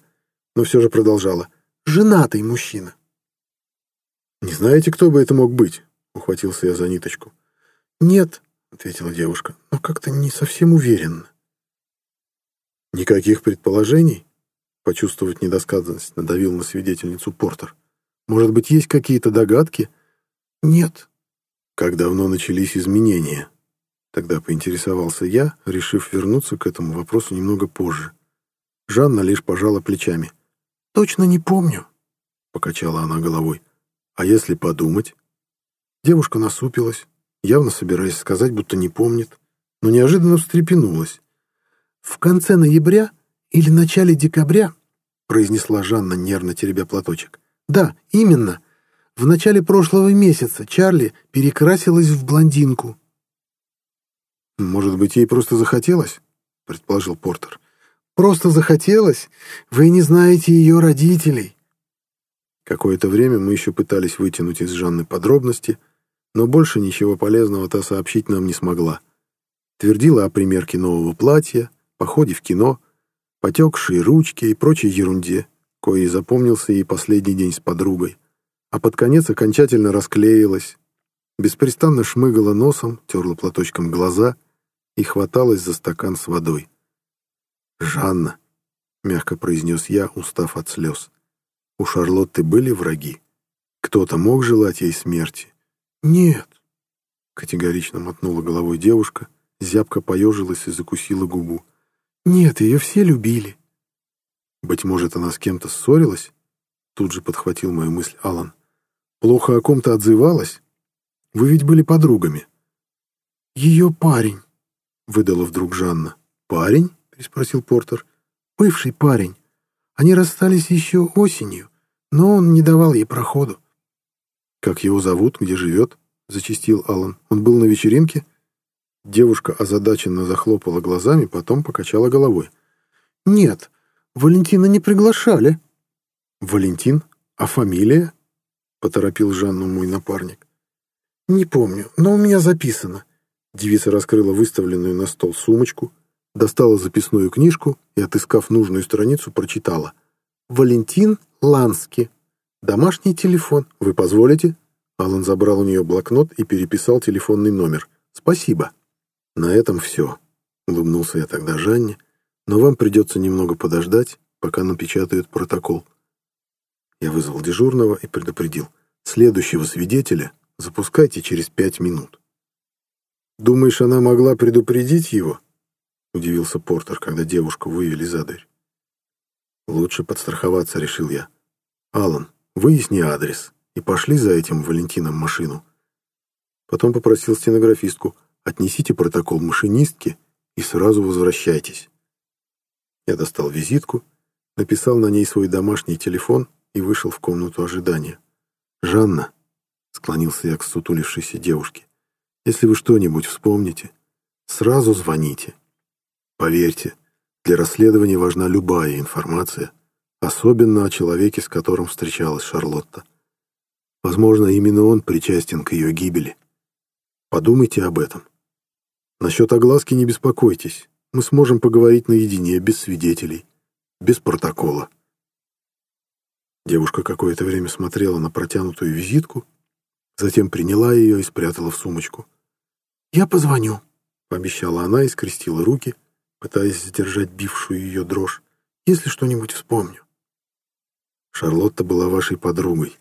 но все же продолжала. «Женатый мужчина». «Не знаете, кто бы это мог быть?» — ухватился я за ниточку. «Нет», — ответила девушка, — «но как-то не совсем уверенно». «Никаких предположений?» — почувствовать недосказанность надавил на свидетельницу Портер. «Может быть, есть какие-то догадки?» «Нет». «Как давно начались изменения?» Тогда поинтересовался я, решив вернуться к этому вопросу немного позже. Жанна лишь пожала плечами. «Точно не помню», — покачала она головой. А если подумать? Девушка насупилась, явно собираясь сказать, будто не помнит, но неожиданно встрепенулась. «В конце ноября или начале декабря?» произнесла Жанна, нервно теребя платочек. «Да, именно. В начале прошлого месяца Чарли перекрасилась в блондинку». «Может быть, ей просто захотелось?» — предположил Портер. «Просто захотелось? Вы не знаете ее родителей». Какое-то время мы еще пытались вытянуть из Жанны подробности, но больше ничего полезного та сообщить нам не смогла. Твердила о примерке нового платья, походе в кино, потекшие ручки и прочей ерунде, коей запомнился ей последний день с подругой, а под конец окончательно расклеилась, беспрестанно шмыгала носом, терла платочком глаза и хваталась за стакан с водой. «Жанна», — мягко произнес я, устав от слез, — у Шарлотты были враги? Кто-то мог желать ей смерти? Нет, категорично мотнула головой девушка, зябко поежилась и закусила губу. Нет, ее все любили. Быть может, она с кем-то ссорилась? Тут же подхватил мою мысль Алан. Плохо о ком-то отзывалась? Вы ведь были подругами. Ее парень, выдала вдруг Жанна. Парень? переспросил Портер. Бывший парень. Они расстались еще осенью, но он не давал ей проходу. «Как его зовут? Где живет?» — зачистил Алан. «Он был на вечеринке?» Девушка озадаченно захлопала глазами, потом покачала головой. «Нет, Валентина не приглашали». «Валентин? А фамилия?» — поторопил Жанну мой напарник. «Не помню, но у меня записано». Девица раскрыла выставленную на стол сумочку, достала записную книжку и, отыскав нужную страницу, прочитала. «Валентин Лански. Домашний телефон. Вы позволите?» Алан забрал у нее блокнот и переписал телефонный номер. «Спасибо». «На этом все», — улыбнулся я тогда Жанне, «но вам придется немного подождать, пока напечатают протокол». Я вызвал дежурного и предупредил. «Следующего свидетеля запускайте через пять минут». «Думаешь, она могла предупредить его?» — удивился Портер, когда девушку вывели за дверь. «Лучше подстраховаться», — решил я. «Алан, выясни адрес и пошли за этим Валентином машину». Потом попросил стенографистку «Отнесите протокол машинистке и сразу возвращайтесь». Я достал визитку, написал на ней свой домашний телефон и вышел в комнату ожидания. «Жанна», — склонился я к сутулившейся девушке, «если вы что-нибудь вспомните, сразу звоните». Поверьте, для расследования важна любая информация, особенно о человеке, с которым встречалась Шарлотта. Возможно, именно он причастен к ее гибели. Подумайте об этом. Насчет огласки не беспокойтесь. Мы сможем поговорить наедине, без свидетелей, без протокола. Девушка какое-то время смотрела на протянутую визитку, затем приняла ее и спрятала в сумочку. «Я позвоню», — пообещала она и скрестила руки, пытаясь сдержать бившую ее дрожь, «если что-нибудь вспомню». Шарлотта была вашей подругой.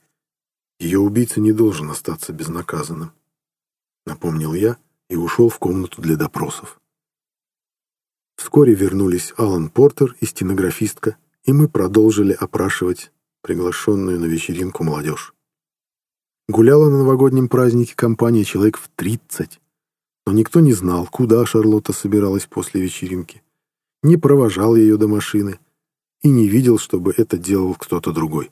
Ее убийца не должен остаться безнаказанным. Напомнил я и ушел в комнату для допросов. Вскоре вернулись Алан Портер и стенографистка, и мы продолжили опрашивать приглашенную на вечеринку молодежь. Гуляла на новогоднем празднике компания человек в тридцать, но никто не знал, куда Шарлотта собиралась после вечеринки, не провожал ее до машины и не видел, чтобы это делал кто-то другой.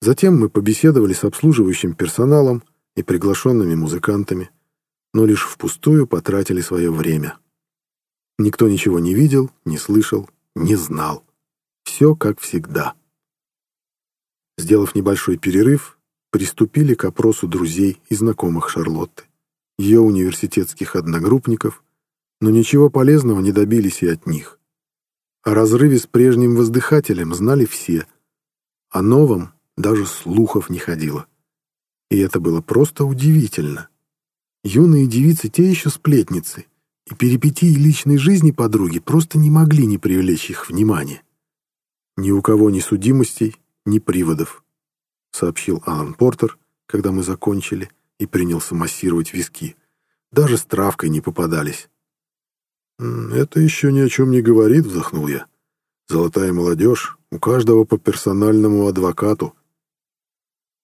Затем мы побеседовали с обслуживающим персоналом и приглашенными музыкантами, но лишь впустую потратили свое время. Никто ничего не видел, не слышал, не знал. Все как всегда. Сделав небольшой перерыв, приступили к опросу друзей и знакомых Шарлотты, ее университетских одногруппников, но ничего полезного не добились и от них. О разрыве с прежним воздыхателем знали все, о новом даже слухов не ходило. И это было просто удивительно. Юные девицы те еще сплетницы, и перипетии личной жизни подруги просто не могли не привлечь их внимания. Ни у кого ни судимостей, ни приводов, сообщил Алан Портер, когда мы закончили, и принялся массировать виски. Даже с травкой не попадались. «Это еще ни о чем не говорит», — вздохнул я. «Золотая молодежь, у каждого по персональному адвокату».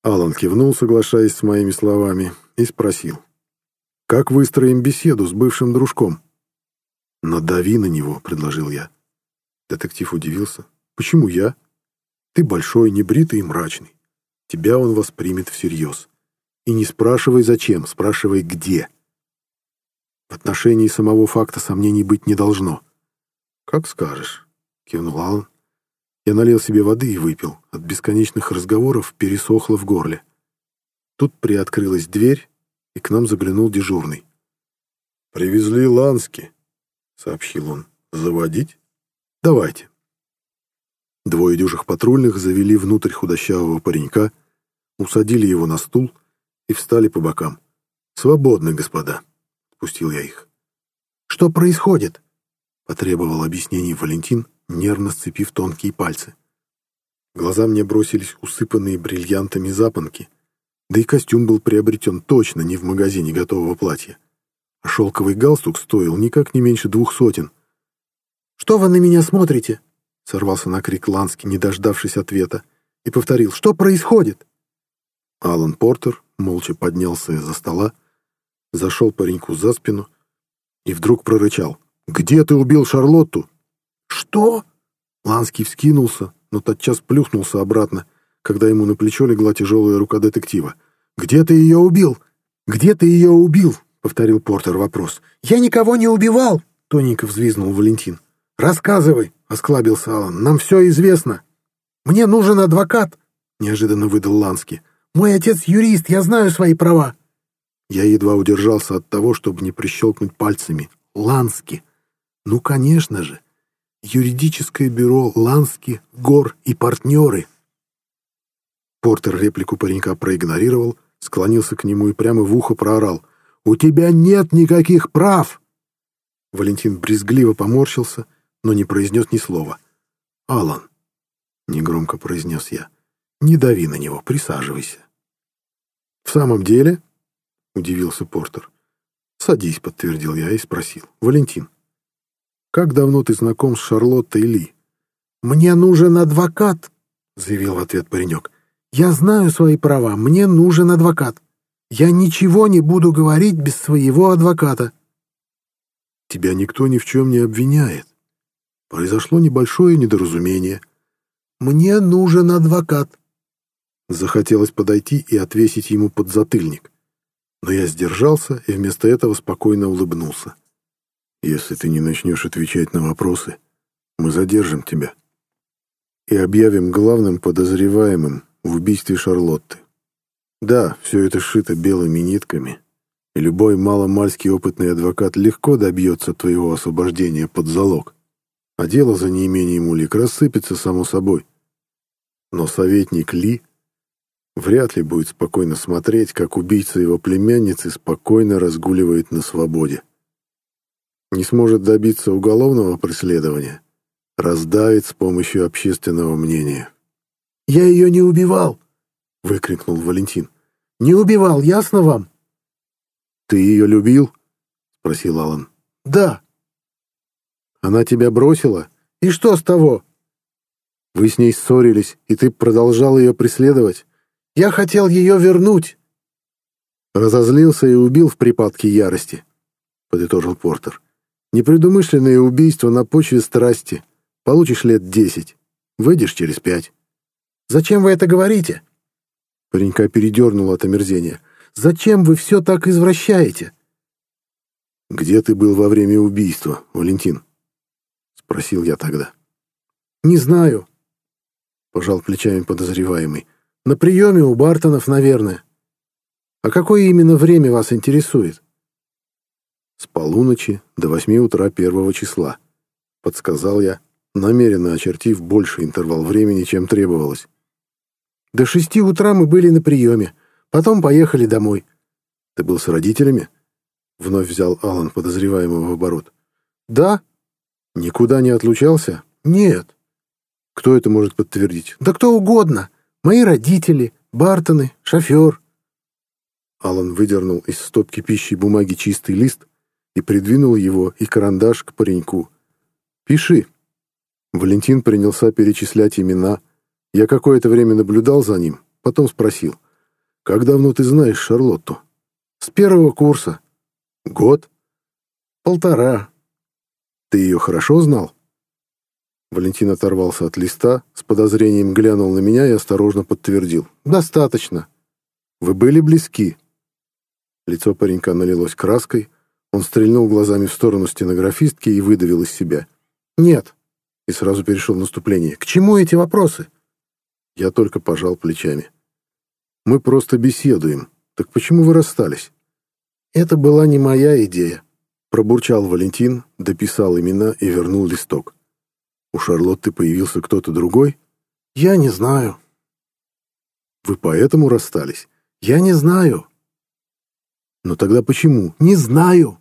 Алан кивнул, соглашаясь с моими словами, и спросил. «Как выстроим беседу с бывшим дружком?» «Надави на него», — предложил я. Детектив удивился. «Почему я?» «Ты большой, небритый и мрачный. Тебя он воспримет всерьез. И не спрашивай зачем, спрашивай где». В отношении самого факта сомнений быть не должно. «Как скажешь», — кивнул Алан. Я налил себе воды и выпил. От бесконечных разговоров пересохло в горле. Тут приоткрылась дверь, и к нам заглянул дежурный. «Привезли Лански», — сообщил он. «Заводить?» «Давайте». Двое дюжих патрульных завели внутрь худощавого паренька, усадили его на стул и встали по бокам. «Свободны, господа». Отпустил я их. «Что происходит?» — потребовал объяснений Валентин, нервно сцепив тонкие пальцы. Глаза мне бросились усыпанные бриллиантами запонки, да и костюм был приобретен точно не в магазине готового платья. А шелковый галстук стоил никак не меньше двух сотен. «Что вы на меня смотрите?» — сорвался на крик Лански, не дождавшись ответа, и повторил «Что происходит?» Алан Портер молча поднялся из-за стола, зашел пареньку за спину и вдруг прорычал. «Где ты убил Шарлотту?» «Что?» Ланский вскинулся, но тотчас плюхнулся обратно, когда ему на плечо легла тяжелая рука детектива. «Где ты ее убил? Где ты ее убил?» — повторил Портер вопрос. «Я никого не убивал!» — тоненько взвизнул Валентин. «Рассказывай!» — осклабился Алан. «Нам все известно!» «Мне нужен адвокат!» — неожиданно выдал Ланский. «Мой отец юрист, я знаю свои права!» Я едва удержался от того, чтобы не прищелкнуть пальцами. Лански. Ну, конечно же. Юридическое бюро Лански, Гор и партнеры. Портер реплику паренька проигнорировал, склонился к нему и прямо в ухо проорал. «У тебя нет никаких прав!» Валентин брезгливо поморщился, но не произнес ни слова. «Алан», — негромко произнес я, — «не дави на него, присаживайся». «В самом деле?» — удивился Портер. «Садись», — подтвердил я и спросил. «Валентин, как давно ты знаком с Шарлоттой Ли?» «Мне нужен адвокат», — заявил в ответ паренек. «Я знаю свои права, мне нужен адвокат. Я ничего не буду говорить без своего адвоката». «Тебя никто ни в чем не обвиняет. Произошло небольшое недоразумение. Мне нужен адвокат». Захотелось подойти и отвесить ему подзатыльник но я сдержался и вместо этого спокойно улыбнулся. «Если ты не начнешь отвечать на вопросы, мы задержим тебя и объявим главным подозреваемым в убийстве Шарлотты. Да, все это сшито белыми нитками, и любой маломальский опытный адвокат легко добьется твоего освобождения под залог, а дело за неимением улик рассыпется само собой. Но советник Ли вряд ли будет спокойно смотреть, как убийца его племянницы спокойно разгуливает на свободе. Не сможет добиться уголовного преследования, раздавит с помощью общественного мнения. «Я ее не убивал!» — выкрикнул Валентин. «Не убивал, ясно вам?» «Ты ее любил?» — спросил Алан. «Да». «Она тебя бросила? И что с того?» «Вы с ней ссорились, и ты продолжал ее преследовать?» «Я хотел ее вернуть». «Разозлился и убил в припадке ярости», — подытожил Портер. «Непредумышленное убийство на почве страсти. Получишь лет десять. Выйдешь через пять». Зачем вы это говорите?» Паренька передернуло от омерзения. «Зачем вы все так извращаете?» «Где ты был во время убийства, Валентин?» Спросил я тогда. «Не знаю», — пожал плечами подозреваемый. «На приеме у Бартонов, наверное. А какое именно время вас интересует?» «С полуночи до восьми утра первого числа», — подсказал я, намеренно очертив больше интервал времени, чем требовалось. До шести утра мы были на приеме. Потом поехали домой. Ты был с родителями? Вновь взял Алан подозреваемого в оборот. Да. Никуда не отлучался? Нет. Кто это может подтвердить? Да кто угодно. Мои родители, Бартоны, шофер. Алан выдернул из стопки пищи бумаги чистый лист и придвинул его и карандаш к пареньку. «Пиши». Валентин принялся перечислять имена, я какое-то время наблюдал за ним, потом спросил. «Как давно ты знаешь Шарлотту?» «С первого курса». «Год?» «Полтора». «Ты ее хорошо знал?» Валентин оторвался от листа, с подозрением глянул на меня и осторожно подтвердил. «Достаточно. Вы были близки». Лицо паренька налилось краской, он стрельнул глазами в сторону стенографистки и выдавил из себя. «Нет». И сразу перешел в наступление. «К чему эти вопросы?» Я только пожал плечами. «Мы просто беседуем. Так почему вы расстались?» «Это была не моя идея», — пробурчал Валентин, дописал имена и вернул листок. «У Шарлотты появился кто-то другой?» «Я не знаю». «Вы поэтому расстались?» «Я не знаю». «Но тогда почему?» «Не знаю».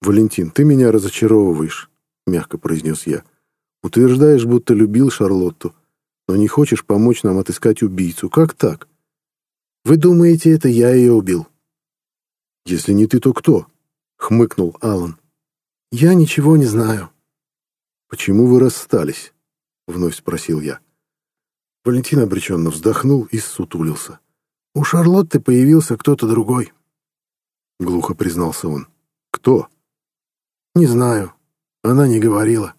«Валентин, ты меня разочаровываешь», — мягко произнес я. «Утверждаешь, будто любил Шарлотту, но не хочешь помочь нам отыскать убийцу. Как так? Вы думаете, это я ее убил? Если не ты, то кто? Хмыкнул Алан. Я ничего не знаю. Почему вы расстались? Вновь спросил я. Валентин обреченно вздохнул и ссутулился. У Шарлотты появился кто-то другой. Глухо признался он. Кто? Не знаю. Она не говорила.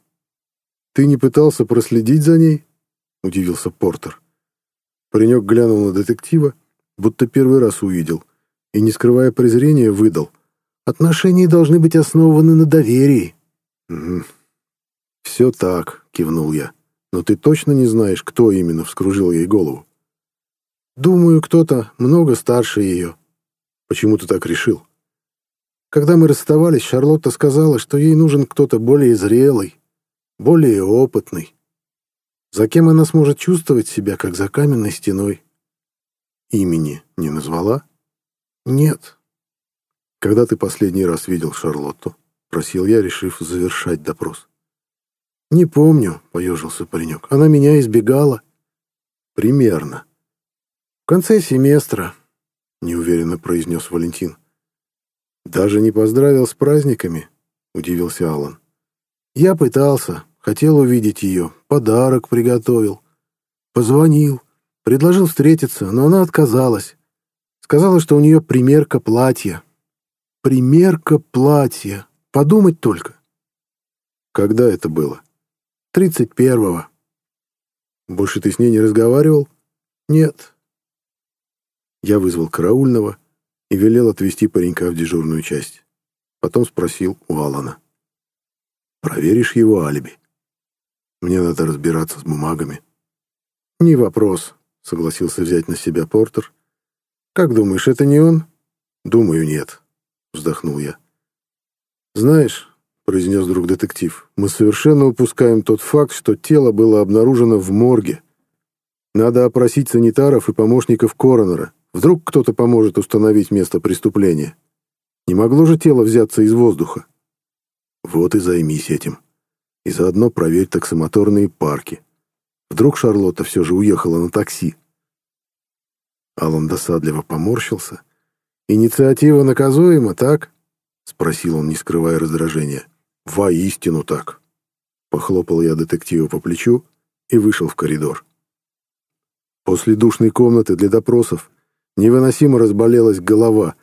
Ты не пытался проследить за ней? — удивился Портер. Паренек глянул на детектива, будто первый раз увидел, и, не скрывая презрения, выдал. «Отношения должны быть основаны на доверии». «Угу. «Все так», — кивнул я. «Но ты точно не знаешь, кто именно вскружил ей голову?» «Думаю, кто-то много старше ее». «Почему ты так решил?» Когда мы расставались, Шарлотта сказала, что ей нужен кто-то более зрелый, более опытный за кем она сможет чувствовать себя, как за каменной стеной. Имени не назвала? Нет. Когда ты последний раз видел Шарлотту? Просил я, решив завершать допрос. Не помню, поежился паренек. Она меня избегала. Примерно. В конце семестра, неуверенно произнес Валентин. Даже не поздравил с праздниками, удивился Алан. Я пытался, Хотел увидеть ее, подарок приготовил. Позвонил, предложил встретиться, но она отказалась. Сказала, что у нее примерка платья. Примерка платья. Подумать только. Когда это было? Тридцать первого. Больше ты с ней не разговаривал? Нет. Я вызвал караульного и велел отвезти паренька в дежурную часть. Потом спросил у Алана. «Проверишь его алиби?» Мне надо разбираться с бумагами. Не вопрос, согласился взять на себя Портер. Как думаешь, это не он? Думаю, нет, вздохнул я. Знаешь, произнес друг детектив, мы совершенно упускаем тот факт, что тело было обнаружено в морге. Надо опросить санитаров и помощников коронера. Вдруг кто-то поможет установить место преступления. Не могло же тело взяться из воздуха. Вот и займись этим. И заодно проверь таксомоторные парки. Вдруг Шарлотта все же уехала на такси. Алан досадливо поморщился. «Инициатива наказуема, так?» — спросил он, не скрывая раздражения. «Воистину так». Похлопал я детектива по плечу и вышел в коридор. После душной комнаты для допросов невыносимо разболелась голова.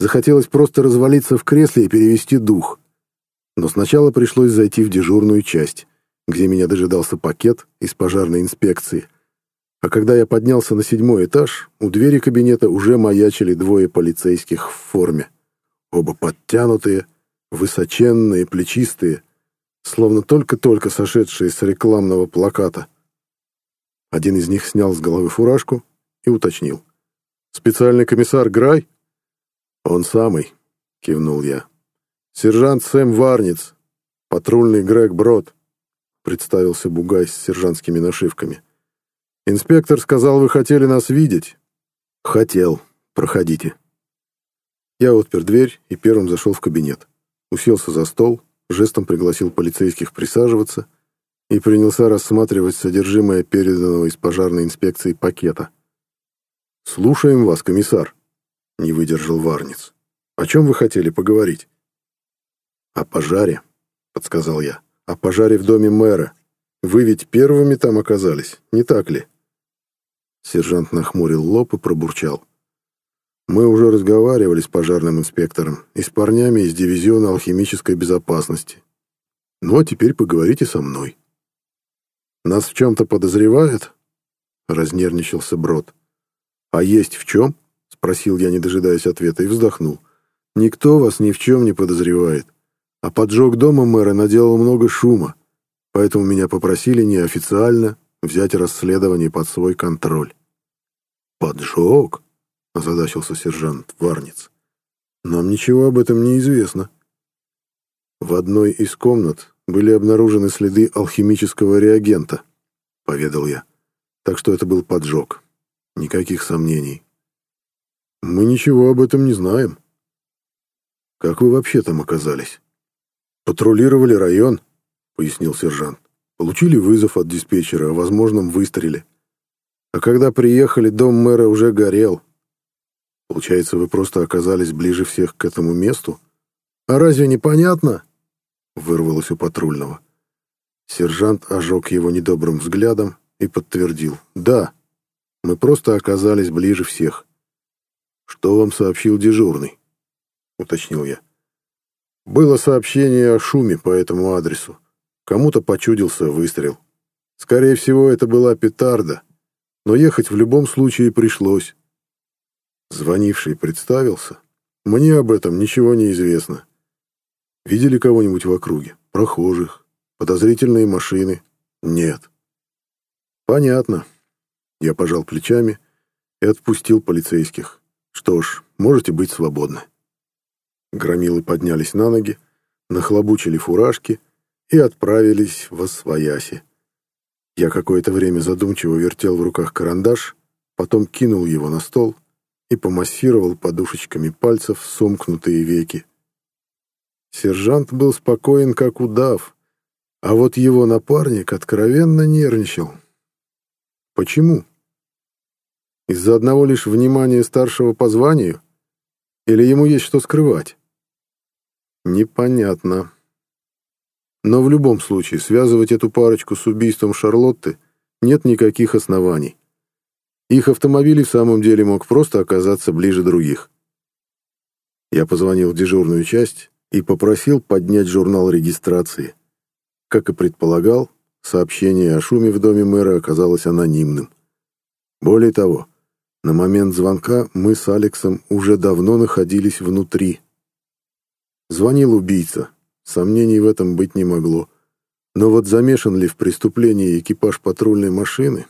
Захотелось просто развалиться в кресле и перевести дух. Но сначала пришлось зайти в дежурную часть, где меня дожидался пакет из пожарной инспекции. А когда я поднялся на седьмой этаж, у двери кабинета уже маячили двое полицейских в форме. Оба подтянутые, высоченные, плечистые, словно только-только сошедшие с рекламного плаката. Один из них снял с головы фуражку и уточнил. «Специальный комиссар Грай?» «Он самый», — кивнул я. «Сержант Сэм Варниц, патрульный Грег Брод», — представился Бугай с сержантскими нашивками. «Инспектор сказал, вы хотели нас видеть?» «Хотел. Проходите». Я отпер дверь и первым зашел в кабинет. Уселся за стол, жестом пригласил полицейских присаживаться и принялся рассматривать содержимое переданного из пожарной инспекции пакета. «Слушаем вас, комиссар», — не выдержал Варниц. «О чем вы хотели поговорить?» «О пожаре», — подсказал я. «О пожаре в доме мэра. Вы ведь первыми там оказались, не так ли?» Сержант нахмурил лоб и пробурчал. Мы уже разговаривали с пожарным инспектором и с парнями из дивизиона алхимической безопасности. Ну, а теперь поговорите со мной. Нас в чем-то подозревают? Разнервничался Брод. А есть в чем? Спросил я, не дожидаясь ответа, и вздохнул. Никто вас ни в чем не подозревает. А поджог дома мэра наделал много шума, поэтому меня попросили неофициально взять расследование под свой контроль. Поджог? — озадачился сержант Варниц. «Нам ничего об этом не известно». «В одной из комнат были обнаружены следы алхимического реагента», — поведал я. «Так что это был поджог. Никаких сомнений». «Мы ничего об этом не знаем». «Как вы вообще там оказались?» «Патрулировали район», — пояснил сержант. «Получили вызов от диспетчера о возможном выстреле. А когда приехали, дом мэра уже горел». Получается, вы просто оказались ближе всех к этому месту? А разве не понятно? Вырвалось у патрульного. Сержант ожег его недобрым взглядом и подтвердил. Да, мы просто оказались ближе всех. Что вам сообщил дежурный? Уточнил я. Было сообщение о шуме по этому адресу. Кому-то почудился выстрел. Скорее всего, это была петарда. Но ехать в любом случае пришлось. Звонивший представился. Мне об этом ничего не известно. Видели кого-нибудь в округе? Прохожих? Подозрительные машины? Нет. Понятно. Я пожал плечами и отпустил полицейских. Что ж, можете быть свободны. Громилы поднялись на ноги, нахлобучили фуражки и отправились в Освояси. Я какое-то время задумчиво вертел в руках карандаш, потом кинул его на стол и помассировал подушечками пальцев сомкнутые веки. Сержант был спокоен, как удав, а вот его напарник откровенно нервничал. Почему? Из-за одного лишь внимания старшего по званию? Или ему есть что скрывать? Непонятно. Но в любом случае связывать эту парочку с убийством Шарлотты нет никаких оснований. Их автомобиль в самом деле мог просто оказаться ближе других. Я позвонил в дежурную часть и попросил поднять журнал регистрации. Как и предполагал, сообщение о шуме в доме мэра оказалось анонимным. Более того, на момент звонка мы с Алексом уже давно находились внутри. Звонил убийца, сомнений в этом быть не могло. Но вот замешан ли в преступлении экипаж патрульной машины,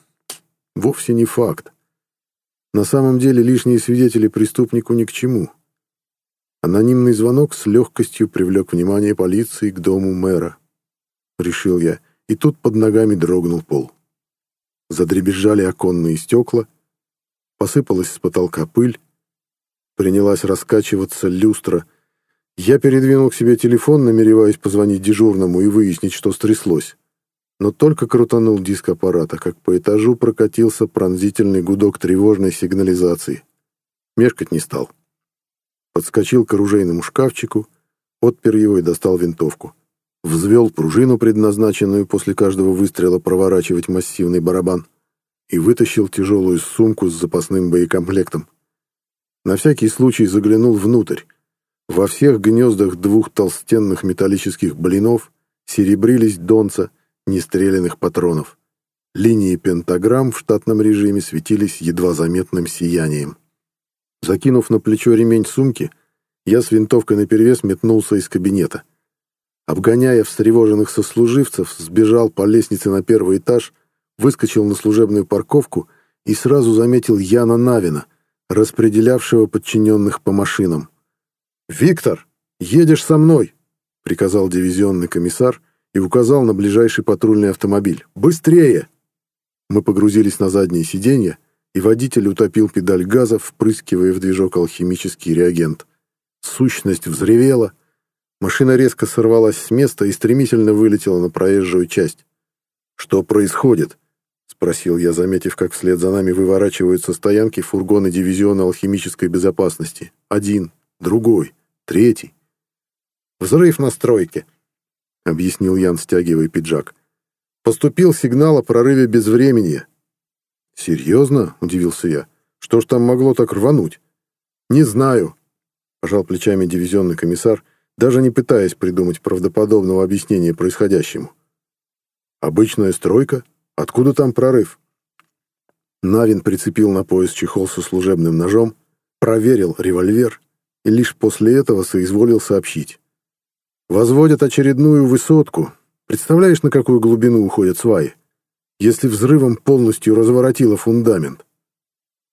вовсе не факт. На самом деле лишние свидетели преступнику ни к чему. Анонимный звонок с легкостью привлек внимание полиции к дому мэра. Решил я, и тут под ногами дрогнул пол. задребезжали оконные стекла, посыпалась с потолка пыль, принялась раскачиваться люстра. Я передвинул к себе телефон, намереваясь позвонить дежурному и выяснить, что стряслось. Но только крутанул диск аппарата, как по этажу прокатился пронзительный гудок тревожной сигнализации. Мешкать не стал. Подскочил к оружейному шкафчику, отпер его и достал винтовку. Взвел пружину, предназначенную после каждого выстрела проворачивать массивный барабан, и вытащил тяжелую сумку с запасным боекомплектом. На всякий случай заглянул внутрь. Во всех гнездах двух толстенных металлических блинов серебрились донца нестреляных патронов. Линии пентаграмм в штатном режиме светились едва заметным сиянием. Закинув на плечо ремень сумки, я с винтовкой наперевес метнулся из кабинета. Обгоняя встревоженных сослуживцев, сбежал по лестнице на первый этаж, выскочил на служебную парковку и сразу заметил Яна Навина, распределявшего подчиненных по машинам. «Виктор, едешь со мной!» — приказал дивизионный комиссар и указал на ближайший патрульный автомобиль. «Быстрее!» Мы погрузились на заднее сиденье, и водитель утопил педаль газа, впрыскивая в движок алхимический реагент. Сущность взревела, машина резко сорвалась с места и стремительно вылетела на проезжую часть. «Что происходит?» спросил я, заметив, как вслед за нами выворачиваются стоянки фургоны дивизиона алхимической безопасности. Один, другой, третий. «Взрыв на стройке», — объяснил Ян, стягивая пиджак. «Поступил сигнал о прорыве безвременья». «Серьезно?» — удивился я. «Что ж там могло так рвануть?» «Не знаю», — пожал плечами дивизионный комиссар, даже не пытаясь придумать правдоподобного объяснения происходящему. «Обычная стройка?» Откуда там прорыв? Навин прицепил на пояс чехол со служебным ножом, проверил револьвер и лишь после этого соизволил сообщить. Возводят очередную высотку. Представляешь, на какую глубину уходят сваи? Если взрывом полностью разворотило фундамент.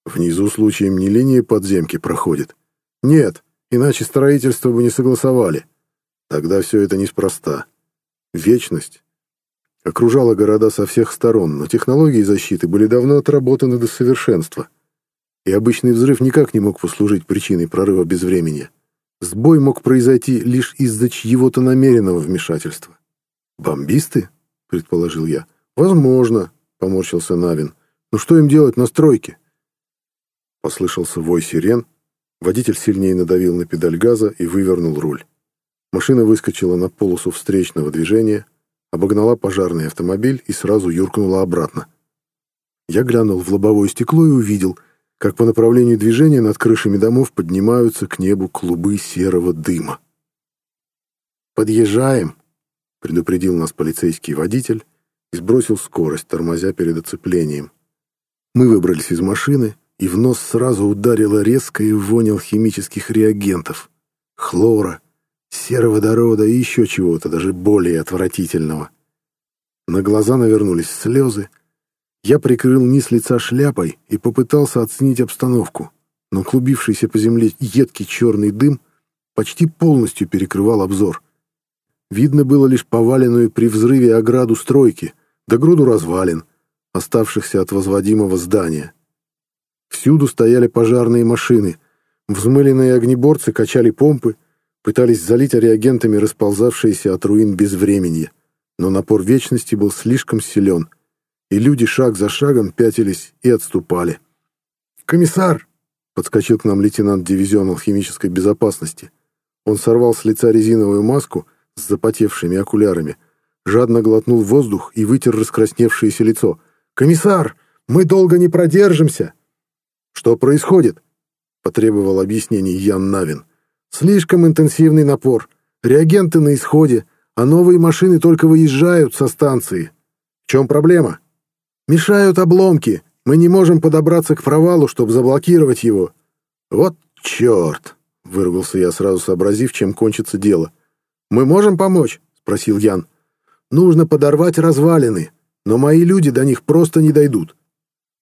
Внизу случаем не линии подземки проходит. Нет, иначе строительство бы не согласовали. Тогда все это неспроста. Вечность окружала города со всех сторон, но технологии защиты были давно отработаны до совершенства, и обычный взрыв никак не мог послужить причиной прорыва безвремени. Сбой мог произойти лишь из-за чьего-то намеренного вмешательства. «Бомбисты?» — предположил я. «Возможно», — поморщился Навин. «Но что им делать на стройке?» Послышался вой сирен, водитель сильнее надавил на педаль газа и вывернул руль. Машина выскочила на полосу встречного движения — обогнала пожарный автомобиль и сразу юркнула обратно. Я глянул в лобовое стекло и увидел, как по направлению движения над крышами домов поднимаются к небу клубы серого дыма. «Подъезжаем», — предупредил нас полицейский водитель и сбросил скорость, тормозя перед оцеплением. Мы выбрались из машины, и в нос сразу ударила резкая вонь алхимических реагентов. Хлора, сероводорода и еще чего-то, даже более отвратительного. На глаза навернулись слезы. Я прикрыл низ лица шляпой и попытался оценить обстановку, но клубившийся по земле едкий черный дым почти полностью перекрывал обзор. Видно было лишь поваленную при взрыве ограду стройки, да груду развалин, оставшихся от возводимого здания. Всюду стояли пожарные машины, взмыленные огнеборцы качали помпы, пытались залить реагентами расползавшиеся от руин безвременья, но напор вечности был слишком силен, и люди шаг за шагом пятились и отступали. «Комиссар!» — подскочил к нам лейтенант дивизиона химической безопасности. Он сорвал с лица резиновую маску с запотевшими окулярами, жадно глотнул воздух и вытер раскрасневшееся лицо. «Комиссар, мы долго не продержимся!» «Что происходит?» — потребовал объяснений Ян Навин. Слишком интенсивный напор. Реагенты на исходе, а новые машины только выезжают со станции. В чем проблема? Мешают обломки. Мы не можем подобраться к провалу, чтобы заблокировать его. Вот черт, выругался я, сразу сообразив, чем кончится дело. Мы можем помочь? спросил Ян. Нужно подорвать развалины, но мои люди до них просто не дойдут.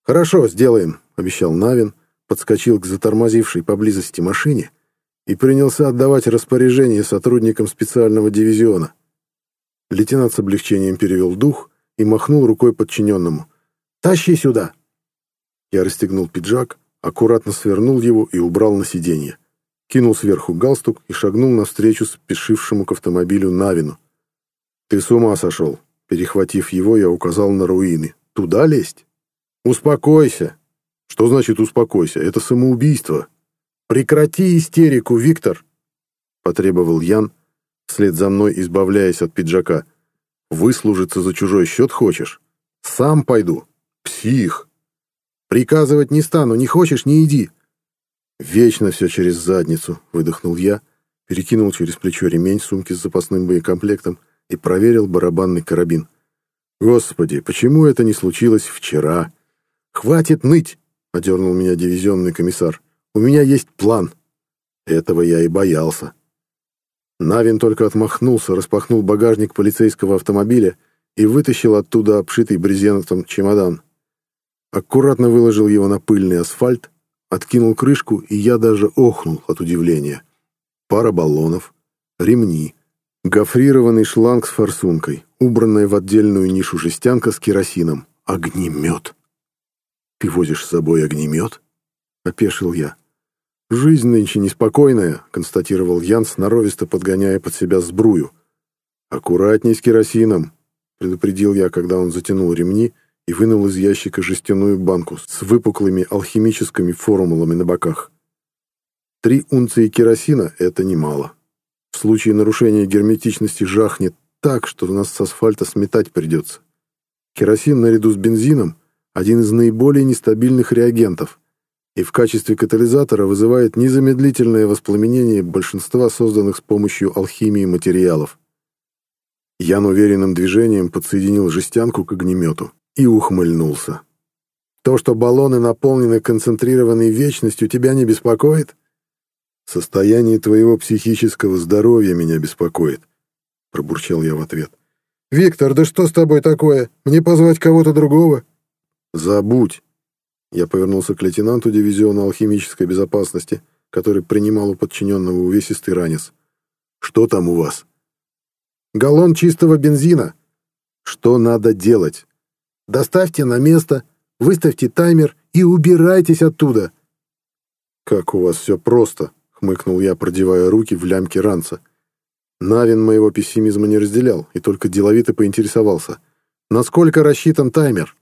Хорошо, сделаем, обещал Навин, подскочил к затормозившей поблизости машине и принялся отдавать распоряжения сотрудникам специального дивизиона. Лейтенант с облегчением перевел дух и махнул рукой подчиненному. Тащи сюда!» Я расстегнул пиджак, аккуратно свернул его и убрал на сиденье. Кинул сверху галстук и шагнул навстречу спешившему к автомобилю Навину. «Ты с ума сошел!» Перехватив его, я указал на руины. «Туда лезть?» «Успокойся!» «Что значит «успокойся»? Это самоубийство!» «Прекрати истерику, Виктор!» Потребовал Ян, вслед за мной избавляясь от пиджака. «Выслужиться за чужой счет хочешь? Сам пойду. Псих!» «Приказывать не стану, не хочешь — не иди!» «Вечно все через задницу», — выдохнул я, перекинул через плечо ремень сумки с запасным боекомплектом и проверил барабанный карабин. «Господи, почему это не случилось вчера?» «Хватит ныть!» — одернул меня дивизионный комиссар. «У меня есть план». Этого я и боялся. Навин только отмахнулся, распахнул багажник полицейского автомобиля и вытащил оттуда обшитый брезентом чемодан. Аккуратно выложил его на пыльный асфальт, откинул крышку, и я даже охнул от удивления. Пара баллонов, ремни, гофрированный шланг с форсункой, убранная в отдельную нишу жестянка с керосином, огнемет. «Ты возишь с собой огнемет?» — опешил я. «Жизнь нынче неспокойная», — констатировал Ян, сноровисто подгоняя под себя сбрую. «Аккуратней с керосином», — предупредил я, когда он затянул ремни и вынул из ящика жестяную банку с выпуклыми алхимическими формулами на боках. Три унции керосина — это немало. В случае нарушения герметичности жахнет так, что нас с асфальта сметать придется. Керосин наряду с бензином — один из наиболее нестабильных реагентов и в качестве катализатора вызывает незамедлительное воспламенение большинства созданных с помощью алхимии материалов. Ян уверенным движением подсоединил жестянку к огнемету и ухмыльнулся. «То, что баллоны наполнены концентрированной вечностью, тебя не беспокоит?» «Состояние твоего психического здоровья меня беспокоит», — пробурчал я в ответ. «Виктор, да что с тобой такое? Мне позвать кого-то другого?» «Забудь!» Я повернулся к лейтенанту дивизиона алхимической безопасности, который принимал у подчиненного увесистый ранец. «Что там у вас?» «Галлон чистого бензина». «Что надо делать?» Доставьте на место, выставьте таймер и убирайтесь оттуда. Как у вас все просто, хмыкнул я, продевая руки в лямки ранца. Навин моего пессимизма не разделял и только деловито поинтересовался. «Насколько рассчитан таймер?»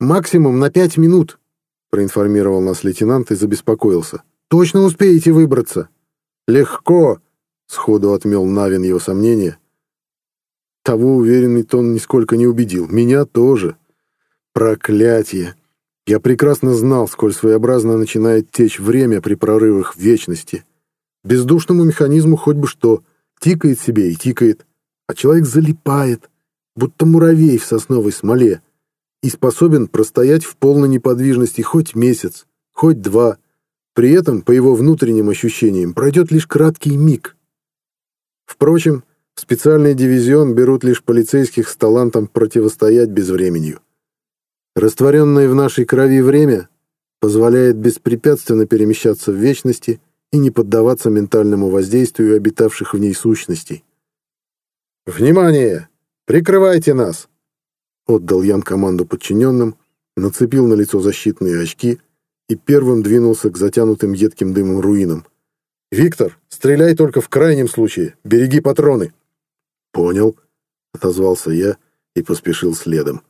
«Максимум на пять минут», — проинформировал нас лейтенант и забеспокоился. «Точно успеете выбраться?» «Легко», — сходу отмел Навин его сомнения того уверенный тон нисколько не убедил. Меня тоже. Проклятие. Я прекрасно знал, сколь своеобразно начинает течь время при прорывах в вечности. Бездушному механизму хоть бы что. Тикает себе и тикает. А человек залипает, будто муравей в сосновой смоле, и способен простоять в полной неподвижности хоть месяц, хоть два. При этом, по его внутренним ощущениям, пройдет лишь краткий миг. Впрочем, в специальный дивизион берут лишь полицейских с талантом противостоять безвременью. Растворенное в нашей крови время позволяет беспрепятственно перемещаться в вечности и не поддаваться ментальному воздействию обитавших в ней сущностей. «Внимание! Прикрывайте нас!» Отдал Ян команду подчиненным, нацепил на лицо защитные очки и первым двинулся к затянутым едким дымом руинам. «Виктор, стреляй только в крайнем случае, береги патроны!» «Понял», — отозвался я и поспешил следом.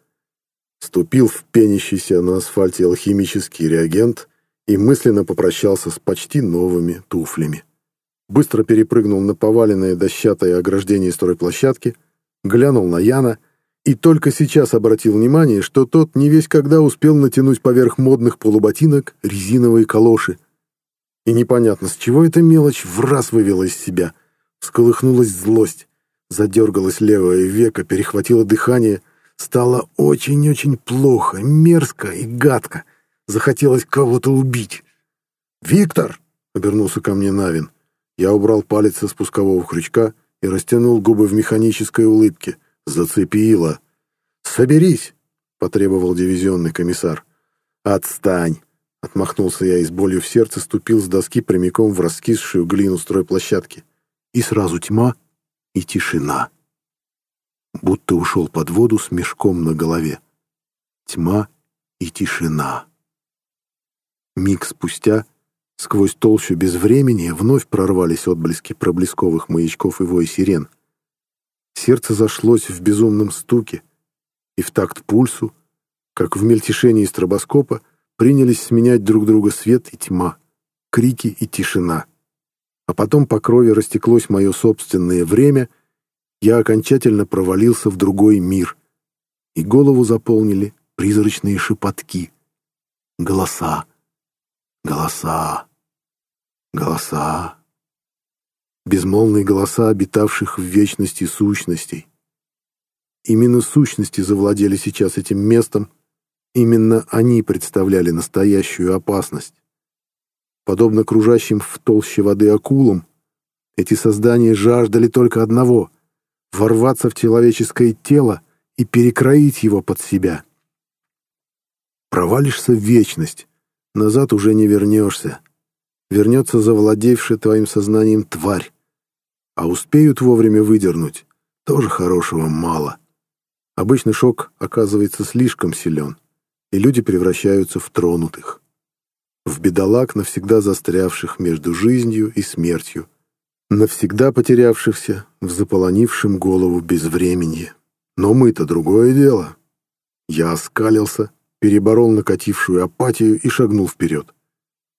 Ступил в пенящийся на асфальте алхимический реагент и мысленно попрощался с почти новыми туфлями. Быстро перепрыгнул на поваленное дощатое ограждение стройплощадки, глянул на Яна и только сейчас обратил внимание, что тот не весь когда успел натянуть поверх модных полуботинок резиновые калоши. И непонятно, с чего эта мелочь в раз вывела из себя. Всколыхнулась злость. Задергалось левое веко, перехватило дыхание. Стало очень-очень плохо, мерзко и гадко. Захотелось кого-то убить. «Виктор!» — обернулся ко мне Навин. Я убрал палец со спускового крючка и растянул губы в механической улыбке. Зацепило. «Соберись!» — потребовал дивизионный комиссар. «Отстань!» — отмахнулся я и с болью в сердце ступил с доски прямиком в раскисшую глину стройплощадки. И сразу тьма и тишина. Будто ушел под воду с мешком на голове. Тьма и тишина. Миг спустя сквозь толщу безвремени вновь прорвались отблески проблесковых маячков и вой сирен. Сердце зашлось в безумном стуке, и в такт пульсу, как в мельтешении стробоскопа, принялись сменять друг друга свет и тьма, крики и тишина. А потом по крови растеклось мое собственное время, я окончательно провалился в другой мир, и голову заполнили призрачные шепотки. Голоса, голоса, голоса. Безмолвные голоса обитавших в вечности сущностей. Именно сущности завладели сейчас этим местом, именно они представляли настоящую опасность. Подобно кружащим в толще воды акулам, эти создания жаждали только одного — ворваться в человеческое тело и перекроить его под себя. Провалишься в вечность, назад уже не вернешься. Вернется завладевшая твоим сознанием тварь. А успеют вовремя выдернуть, тоже хорошего мало. Обычно шок оказывается слишком силен, и люди превращаются в тронутых. В бедолаг, навсегда застрявших между жизнью и смертью, навсегда потерявшихся в заполонившем голову безвременье. Но мы-то другое дело. Я оскалился, переборол накатившую апатию и шагнул вперед.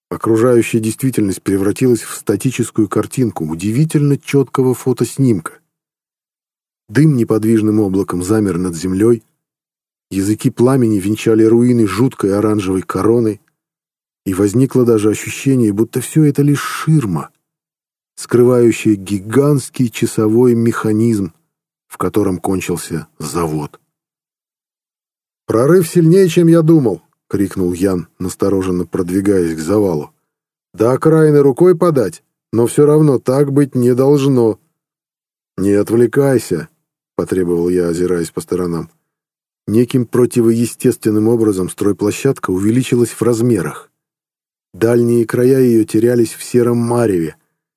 Окружающая действительность превратилась в статическую картинку удивительно четкого фотоснимка. Дым неподвижным облаком замер над землей, языки пламени венчали руины жуткой оранжевой короной, и возникло даже ощущение, будто все это лишь ширма, скрывающая гигантский часовой механизм, в котором кончился завод. «Прорыв сильнее, чем я думал!» — крикнул Ян, настороженно продвигаясь к завалу. «До окраины рукой подать, но все равно так быть не должно». «Не отвлекайся», — потребовал я, озираясь по сторонам. Неким противоестественным образом стройплощадка увеличилась в размерах. Дальние края ее терялись в сером мареве,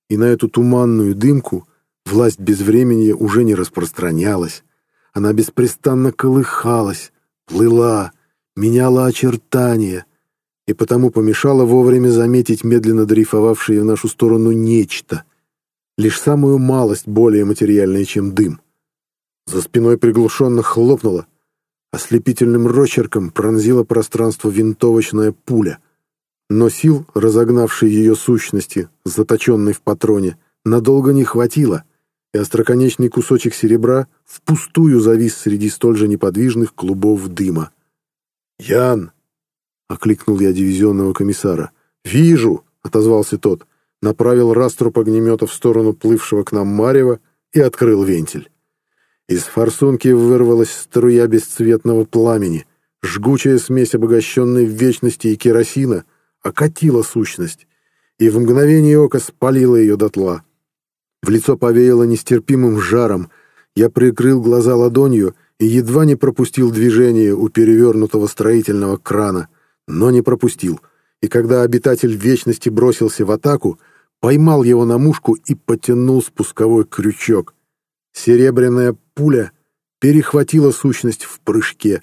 и на эту туманную дымку власть безвремени уже не распространялась. Она беспрестанно колыхалась, плыла, меняла очертания, и потому помешала вовремя заметить медленно дрейфовавшее в нашу сторону нечто, лишь самую малость более материальное, чем дым. За спиной приглушенно хлопнуло, ослепительным рочерком пронзила пространство винтовочная пуля, но сил, разогнавшей ее сущности, заточенной в патроне, надолго не хватило — и остроконечный кусочек серебра впустую завис среди столь же неподвижных клубов дыма. «Ян!» — окликнул я дивизионного комиссара. «Вижу!» — отозвался тот, направил раструб огнемета в сторону плывшего к нам Марева и открыл вентиль. Из форсунки вырвалась струя бесцветного пламени. Жгучая смесь, обогащенной в вечности и керосина, окатила сущность и в мгновение ока спалила ее дотла. В лицо повеяло нестерпимым жаром. Я прикрыл глаза ладонью и едва не пропустил движение у перевернутого строительного крана, но не пропустил. И когда обитатель вечности бросился в атаку, поймал его на мушку и потянул спусковой крючок. Серебряная пуля перехватила сущность в прыжке.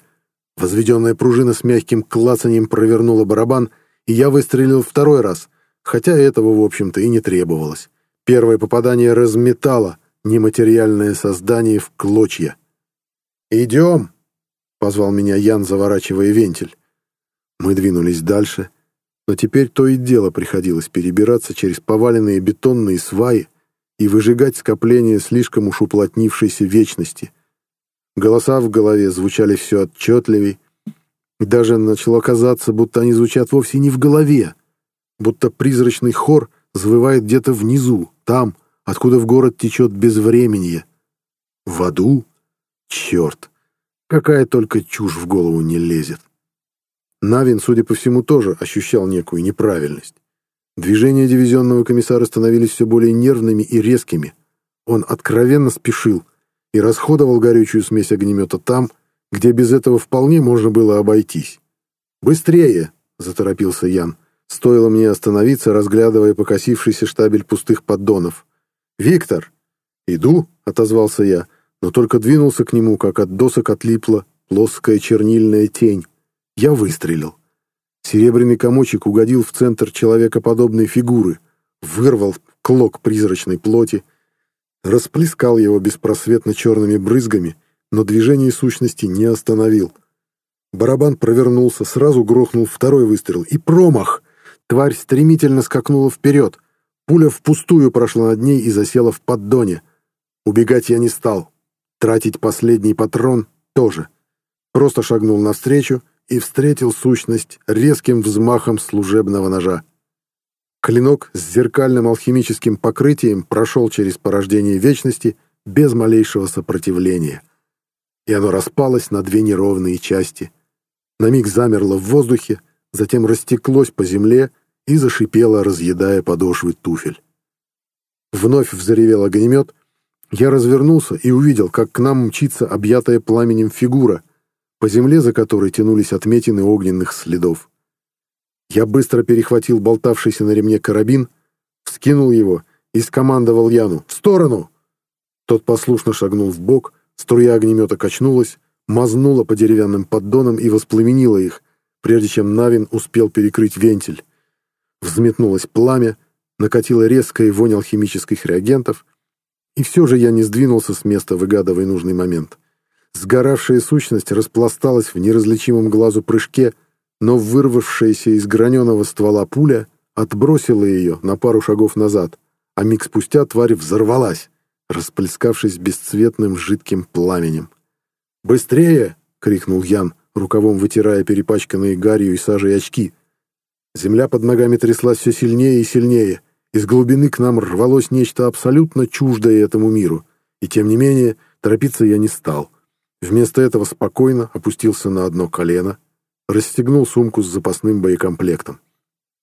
Возведенная пружина с мягким клацанием провернула барабан, и я выстрелил второй раз, хотя этого, в общем-то, и не требовалось. Первое попадание разметало нематериальное создание в клочья. «Идем!» — позвал меня Ян, заворачивая вентиль. Мы двинулись дальше, но теперь то и дело приходилось перебираться через поваленные бетонные сваи и выжигать скопление слишком уж уплотнившейся вечности. Голоса в голове звучали все отчетливей, и даже начало казаться, будто они звучат вовсе не в голове, будто призрачный хор завывает где-то внизу, там, откуда в город течет безвременье. В аду? Черт! Какая только чушь в голову не лезет. Навин, судя по всему, тоже ощущал некую неправильность. Движения дивизионного комиссара становились все более нервными и резкими. Он откровенно спешил и расходовал горючую смесь огнемета там, где без этого вполне можно было обойтись. «Быстрее!» — заторопился Ян. Стоило мне остановиться, разглядывая покосившийся штабель пустых поддонов. «Виктор!» «Иду», — отозвался я, но только двинулся к нему, как от досок отлипла плоская чернильная тень. Я выстрелил. Серебряный комочек угодил в центр человекоподобной фигуры, вырвал клок призрачной плоти, расплескал его беспросветно черными брызгами, но движение сущности не остановил. Барабан провернулся, сразу грохнул второй выстрел. И промах! Тварь стремительно скакнула вперед. Пуля впустую прошла над ней и засела в поддоне. Убегать я не стал. Тратить последний патрон тоже. Просто шагнул навстречу и встретил сущность резким взмахом служебного ножа. Клинок с зеркальным алхимическим покрытием прошел через порождение вечности без малейшего сопротивления. И оно распалось на две неровные части. На миг замерло в воздухе, затем растеклось по земле и зашипело, разъедая подошвы туфель. Вновь взревел огнемет. Я развернулся и увидел, как к нам мчится объятая пламенем фигура, по земле за которой тянулись отметины огненных следов. Я быстро перехватил болтавшийся на ремне карабин, вскинул его и скомандовал Яну «В сторону!». Тот послушно шагнул в бок, струя огнемета качнулась, мазнула по деревянным поддонам и воспламенила их, прежде чем Навин успел перекрыть вентиль. Взметнулось пламя, накатило резкое вонь алхимических реагентов, и все же я не сдвинулся с места, выгадывая нужный момент. Сгоравшая сущность распласталась в неразличимом глазу прыжке, но вырвавшаяся из граненого ствола пуля отбросила ее на пару шагов назад, а миг спустя тварь взорвалась, расплескавшись бесцветным жидким пламенем. «Быстрее!» — крикнул Ян, рукавом вытирая перепачканные гарью и сажей очки. Земля под ногами тряслась все сильнее и сильнее. Из глубины к нам рвалось нечто абсолютно чуждое этому миру. И тем не менее, торопиться я не стал. Вместо этого спокойно опустился на одно колено, расстегнул сумку с запасным боекомплектом.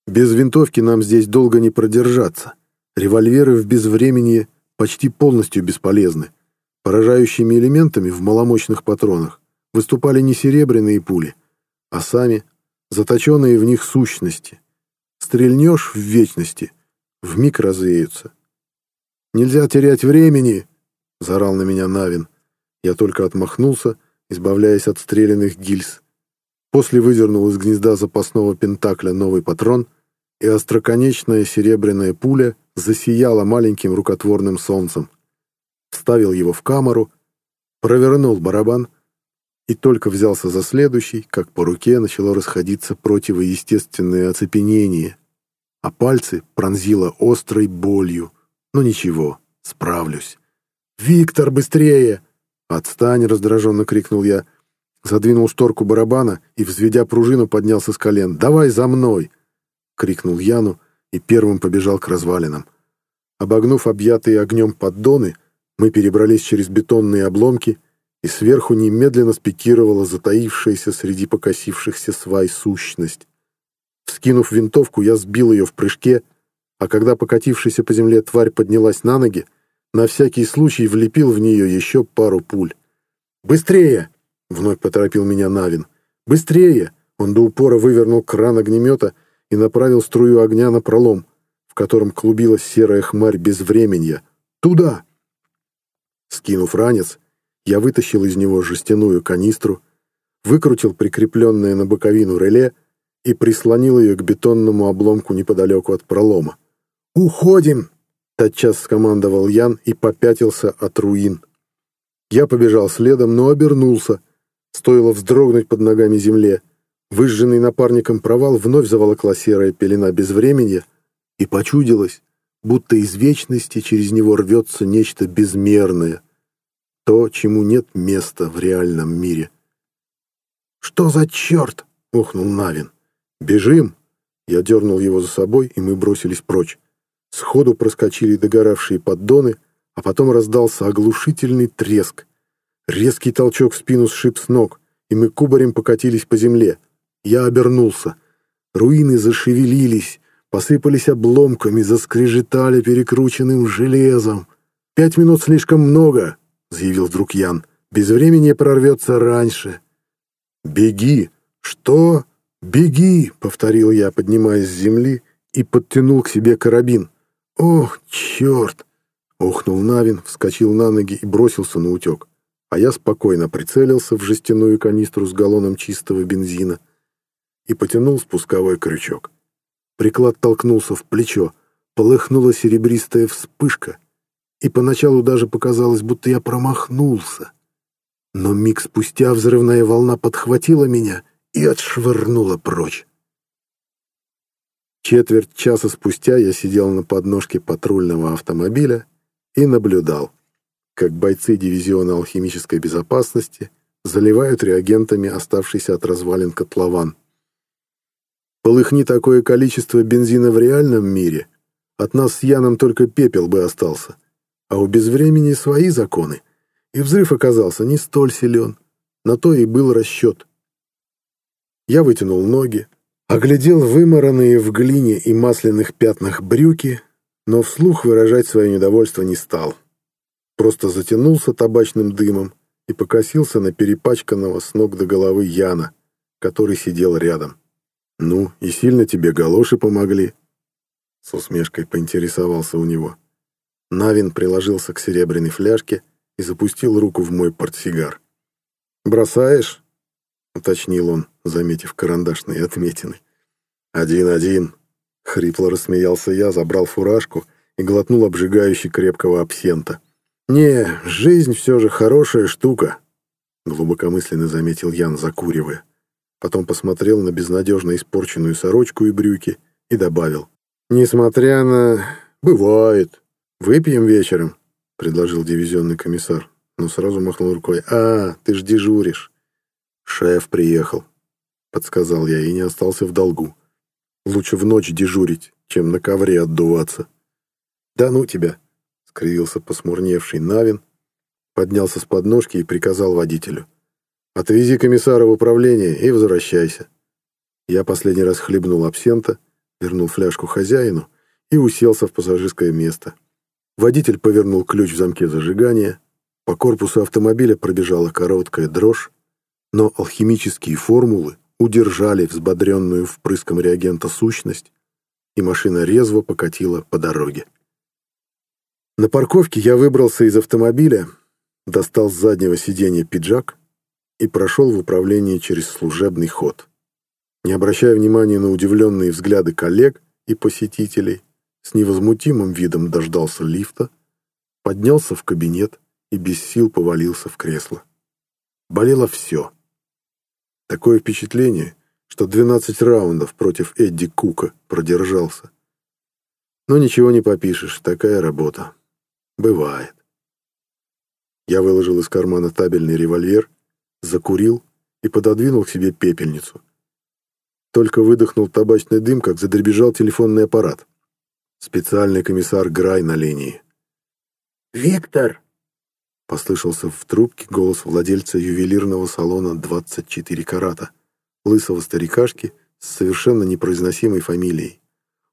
Без винтовки нам здесь долго не продержаться. Револьверы в безвременье почти полностью бесполезны. Поражающими элементами в маломощных патронах выступали не серебряные пули, а сами заточенные в них сущности. Стрельнешь в вечности, вмиг развеются. «Нельзя терять времени!» — заорал на меня Навин. Я только отмахнулся, избавляясь от стрелянных гильз. После выдернул из гнезда запасного пентакля новый патрон, и остроконечная серебряная пуля засияла маленьким рукотворным солнцем. Вставил его в камеру, провернул барабан — и только взялся за следующий, как по руке начало расходиться противоестественное оцепенение, а пальцы пронзило острой болью. Но ничего, справлюсь. «Виктор, быстрее!» «Отстань!» — раздраженно крикнул я. Задвинул шторку барабана и, взведя пружину, поднялся с колен. «Давай за мной!» — крикнул Яну и первым побежал к развалинам. Обогнув объятые огнем поддоны, мы перебрались через бетонные обломки — и сверху немедленно спикировала затаившаяся среди покосившихся свай сущность. Вскинув винтовку, я сбил ее в прыжке, а когда покатившаяся по земле тварь поднялась на ноги, на всякий случай влепил в нее еще пару пуль. «Быстрее!» — вновь поторопил меня Навин. «Быстрее!» — он до упора вывернул кран огнемета и направил струю огня на пролом, в котором клубилась серая хмарь безвременья. «Туда!» Скинув ранец, я вытащил из него жестяную канистру, выкрутил прикрепленное на боковину реле и прислонил ее к бетонному обломку неподалеку от пролома. «Уходим!» — тотчас скомандовал Ян и попятился от руин. Я побежал следом, но обернулся. Стоило вздрогнуть под ногами земле. Выжженный напарником провал вновь заволокла серая пелена безвременья, и почудилось, будто из вечности через него рвется нечто безмерное — то, чему нет места в реальном мире. «Что за черт?» — ухнул Навин. «Бежим!» Я дернул его за собой, и мы бросились прочь. Сходу проскочили догоравшие поддоны, а потом раздался оглушительный треск. Резкий толчок в спину сшиб с ног, и мы кубарем покатились по земле. Я обернулся. Руины зашевелились, посыпались обломками, заскрежетали перекрученным железом. «Пять минут слишком много!» заявил вдруг Ян. «Без времени прорвется раньше». «Беги!» «Что?» «Беги!» — повторил я, поднимаясь с земли, и подтянул к себе карабин. «Ох, черт!» — охнул Навин, вскочил на ноги и бросился на утек. А я спокойно прицелился в жестяную канистру с галлоном чистого бензина и потянул спусковой крючок. Приклад толкнулся в плечо, полыхнула серебристая вспышка, и поначалу даже показалось, будто я промахнулся. Но миг спустя взрывная волна подхватила меня и отшвырнула прочь. Четверть часа спустя я сидел на подножке патрульного автомобиля и наблюдал, как бойцы дивизиона алхимической безопасности заливают реагентами оставшийся от развалин котлован. Полыхни такое количество бензина в реальном мире, от нас с Яном только пепел бы остался, а у безвремени свои законы, и взрыв оказался не столь силен, на то и был расчет. Я вытянул ноги, Оглядел вымаранные в глине и масляных пятнах брюки, но вслух выражать свое недовольство не стал. Просто затянулся табачным дымом и покосился на перепачканного с ног до головы Яна, который сидел рядом. «Ну, и сильно тебе галоши помогли?» С усмешкой поинтересовался у него. Навин приложился к серебряной фляжке и запустил руку в мой портсигар. «Бросаешь?» — уточнил он, заметив карандашные отметины. «Один-один», — хрипло рассмеялся я, забрал фуражку и глотнул обжигающий крепкого абсента. «Не, жизнь все же хорошая штука», — глубокомысленно заметил Ян, закуривая. Потом посмотрел на безнадежно испорченную сорочку и брюки и добавил. «Несмотря на... Бывает. Выпьем вечером», — предложил дивизионный комиссар, но сразу махнул рукой. «А, ты ж дежуришь». «Шеф приехал», — подсказал я, и не остался в долгу. «Лучше в ночь дежурить, чем на ковре отдуваться». «Да ну тебя», — скривился посмурневший Навин, поднялся с подножки и приказал водителю. «Отвези комиссара в управление и возвращайся». Я последний раз хлебнул абсента, вернул фляжку хозяину и уселся в пассажирское место. Водитель повернул ключ в замке зажигания, по корпусу автомобиля пробежала короткая дрожь, но алхимические формулы удержали взбодренную впрыском реагента сущность, и машина резво покатила по дороге. На парковке я выбрался из автомобиля, достал с заднего сиденья пиджак и прошел в управление через служебный ход. Не обращая внимания на удивленные взгляды коллег и посетителей, с невозмутимым видом дождался лифта, поднялся в кабинет и без сил повалился в кресло. Болело все — Такое впечатление, что 12 раундов против Эдди Кука продержался. Но ничего не попишешь, такая работа. Бывает. Я выложил из кармана табельный револьвер, закурил и пододвинул к себе пепельницу. Только выдохнул табачный дым, как задребежал телефонный аппарат. Специальный комиссар Грай на линии. «Виктор!» Послышался в трубке голос владельца ювелирного салона «24 карата», лысого старикашки с совершенно непроизносимой фамилией.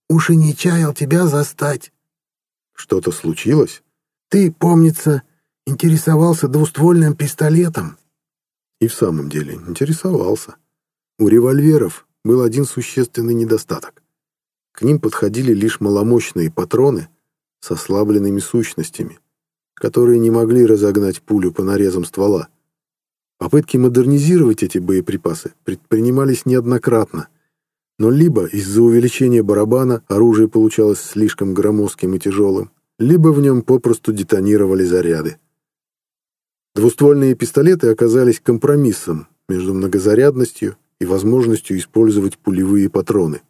«Уж и не чаял тебя застать». «Что-то случилось?» «Ты, помнится, интересовался двуствольным пистолетом». И в самом деле интересовался. У револьверов был один существенный недостаток. К ним подходили лишь маломощные патроны с ослабленными сущностями — которые не могли разогнать пулю по нарезам ствола. Попытки модернизировать эти боеприпасы предпринимались неоднократно, но либо из-за увеличения барабана оружие получалось слишком громоздким и тяжелым, либо в нем попросту детонировали заряды. Двуствольные пистолеты оказались компромиссом между многозарядностью и возможностью использовать пулевые патроны.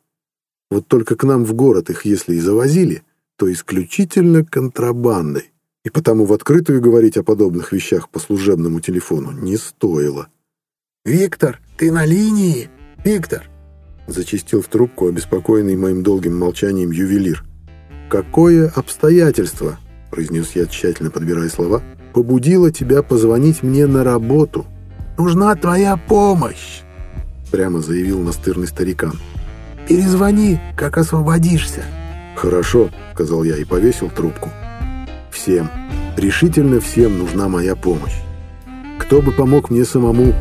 Вот только к нам в город их, если и завозили, то исключительно контрабандой и потому в открытую говорить о подобных вещах по служебному телефону не стоило. «Виктор, ты на линии? Виктор!» Зачистил в трубку обеспокоенный моим долгим молчанием ювелир. «Какое обстоятельство?» — произнес я, тщательно подбирая слова. «Побудило тебя позвонить мне на работу». «Нужна твоя помощь!» — прямо заявил настырный старикан. «Перезвони, как освободишься». «Хорошо», — сказал я и повесил трубку. Всем, решительно всем нужна моя помощь. Кто бы помог мне самому,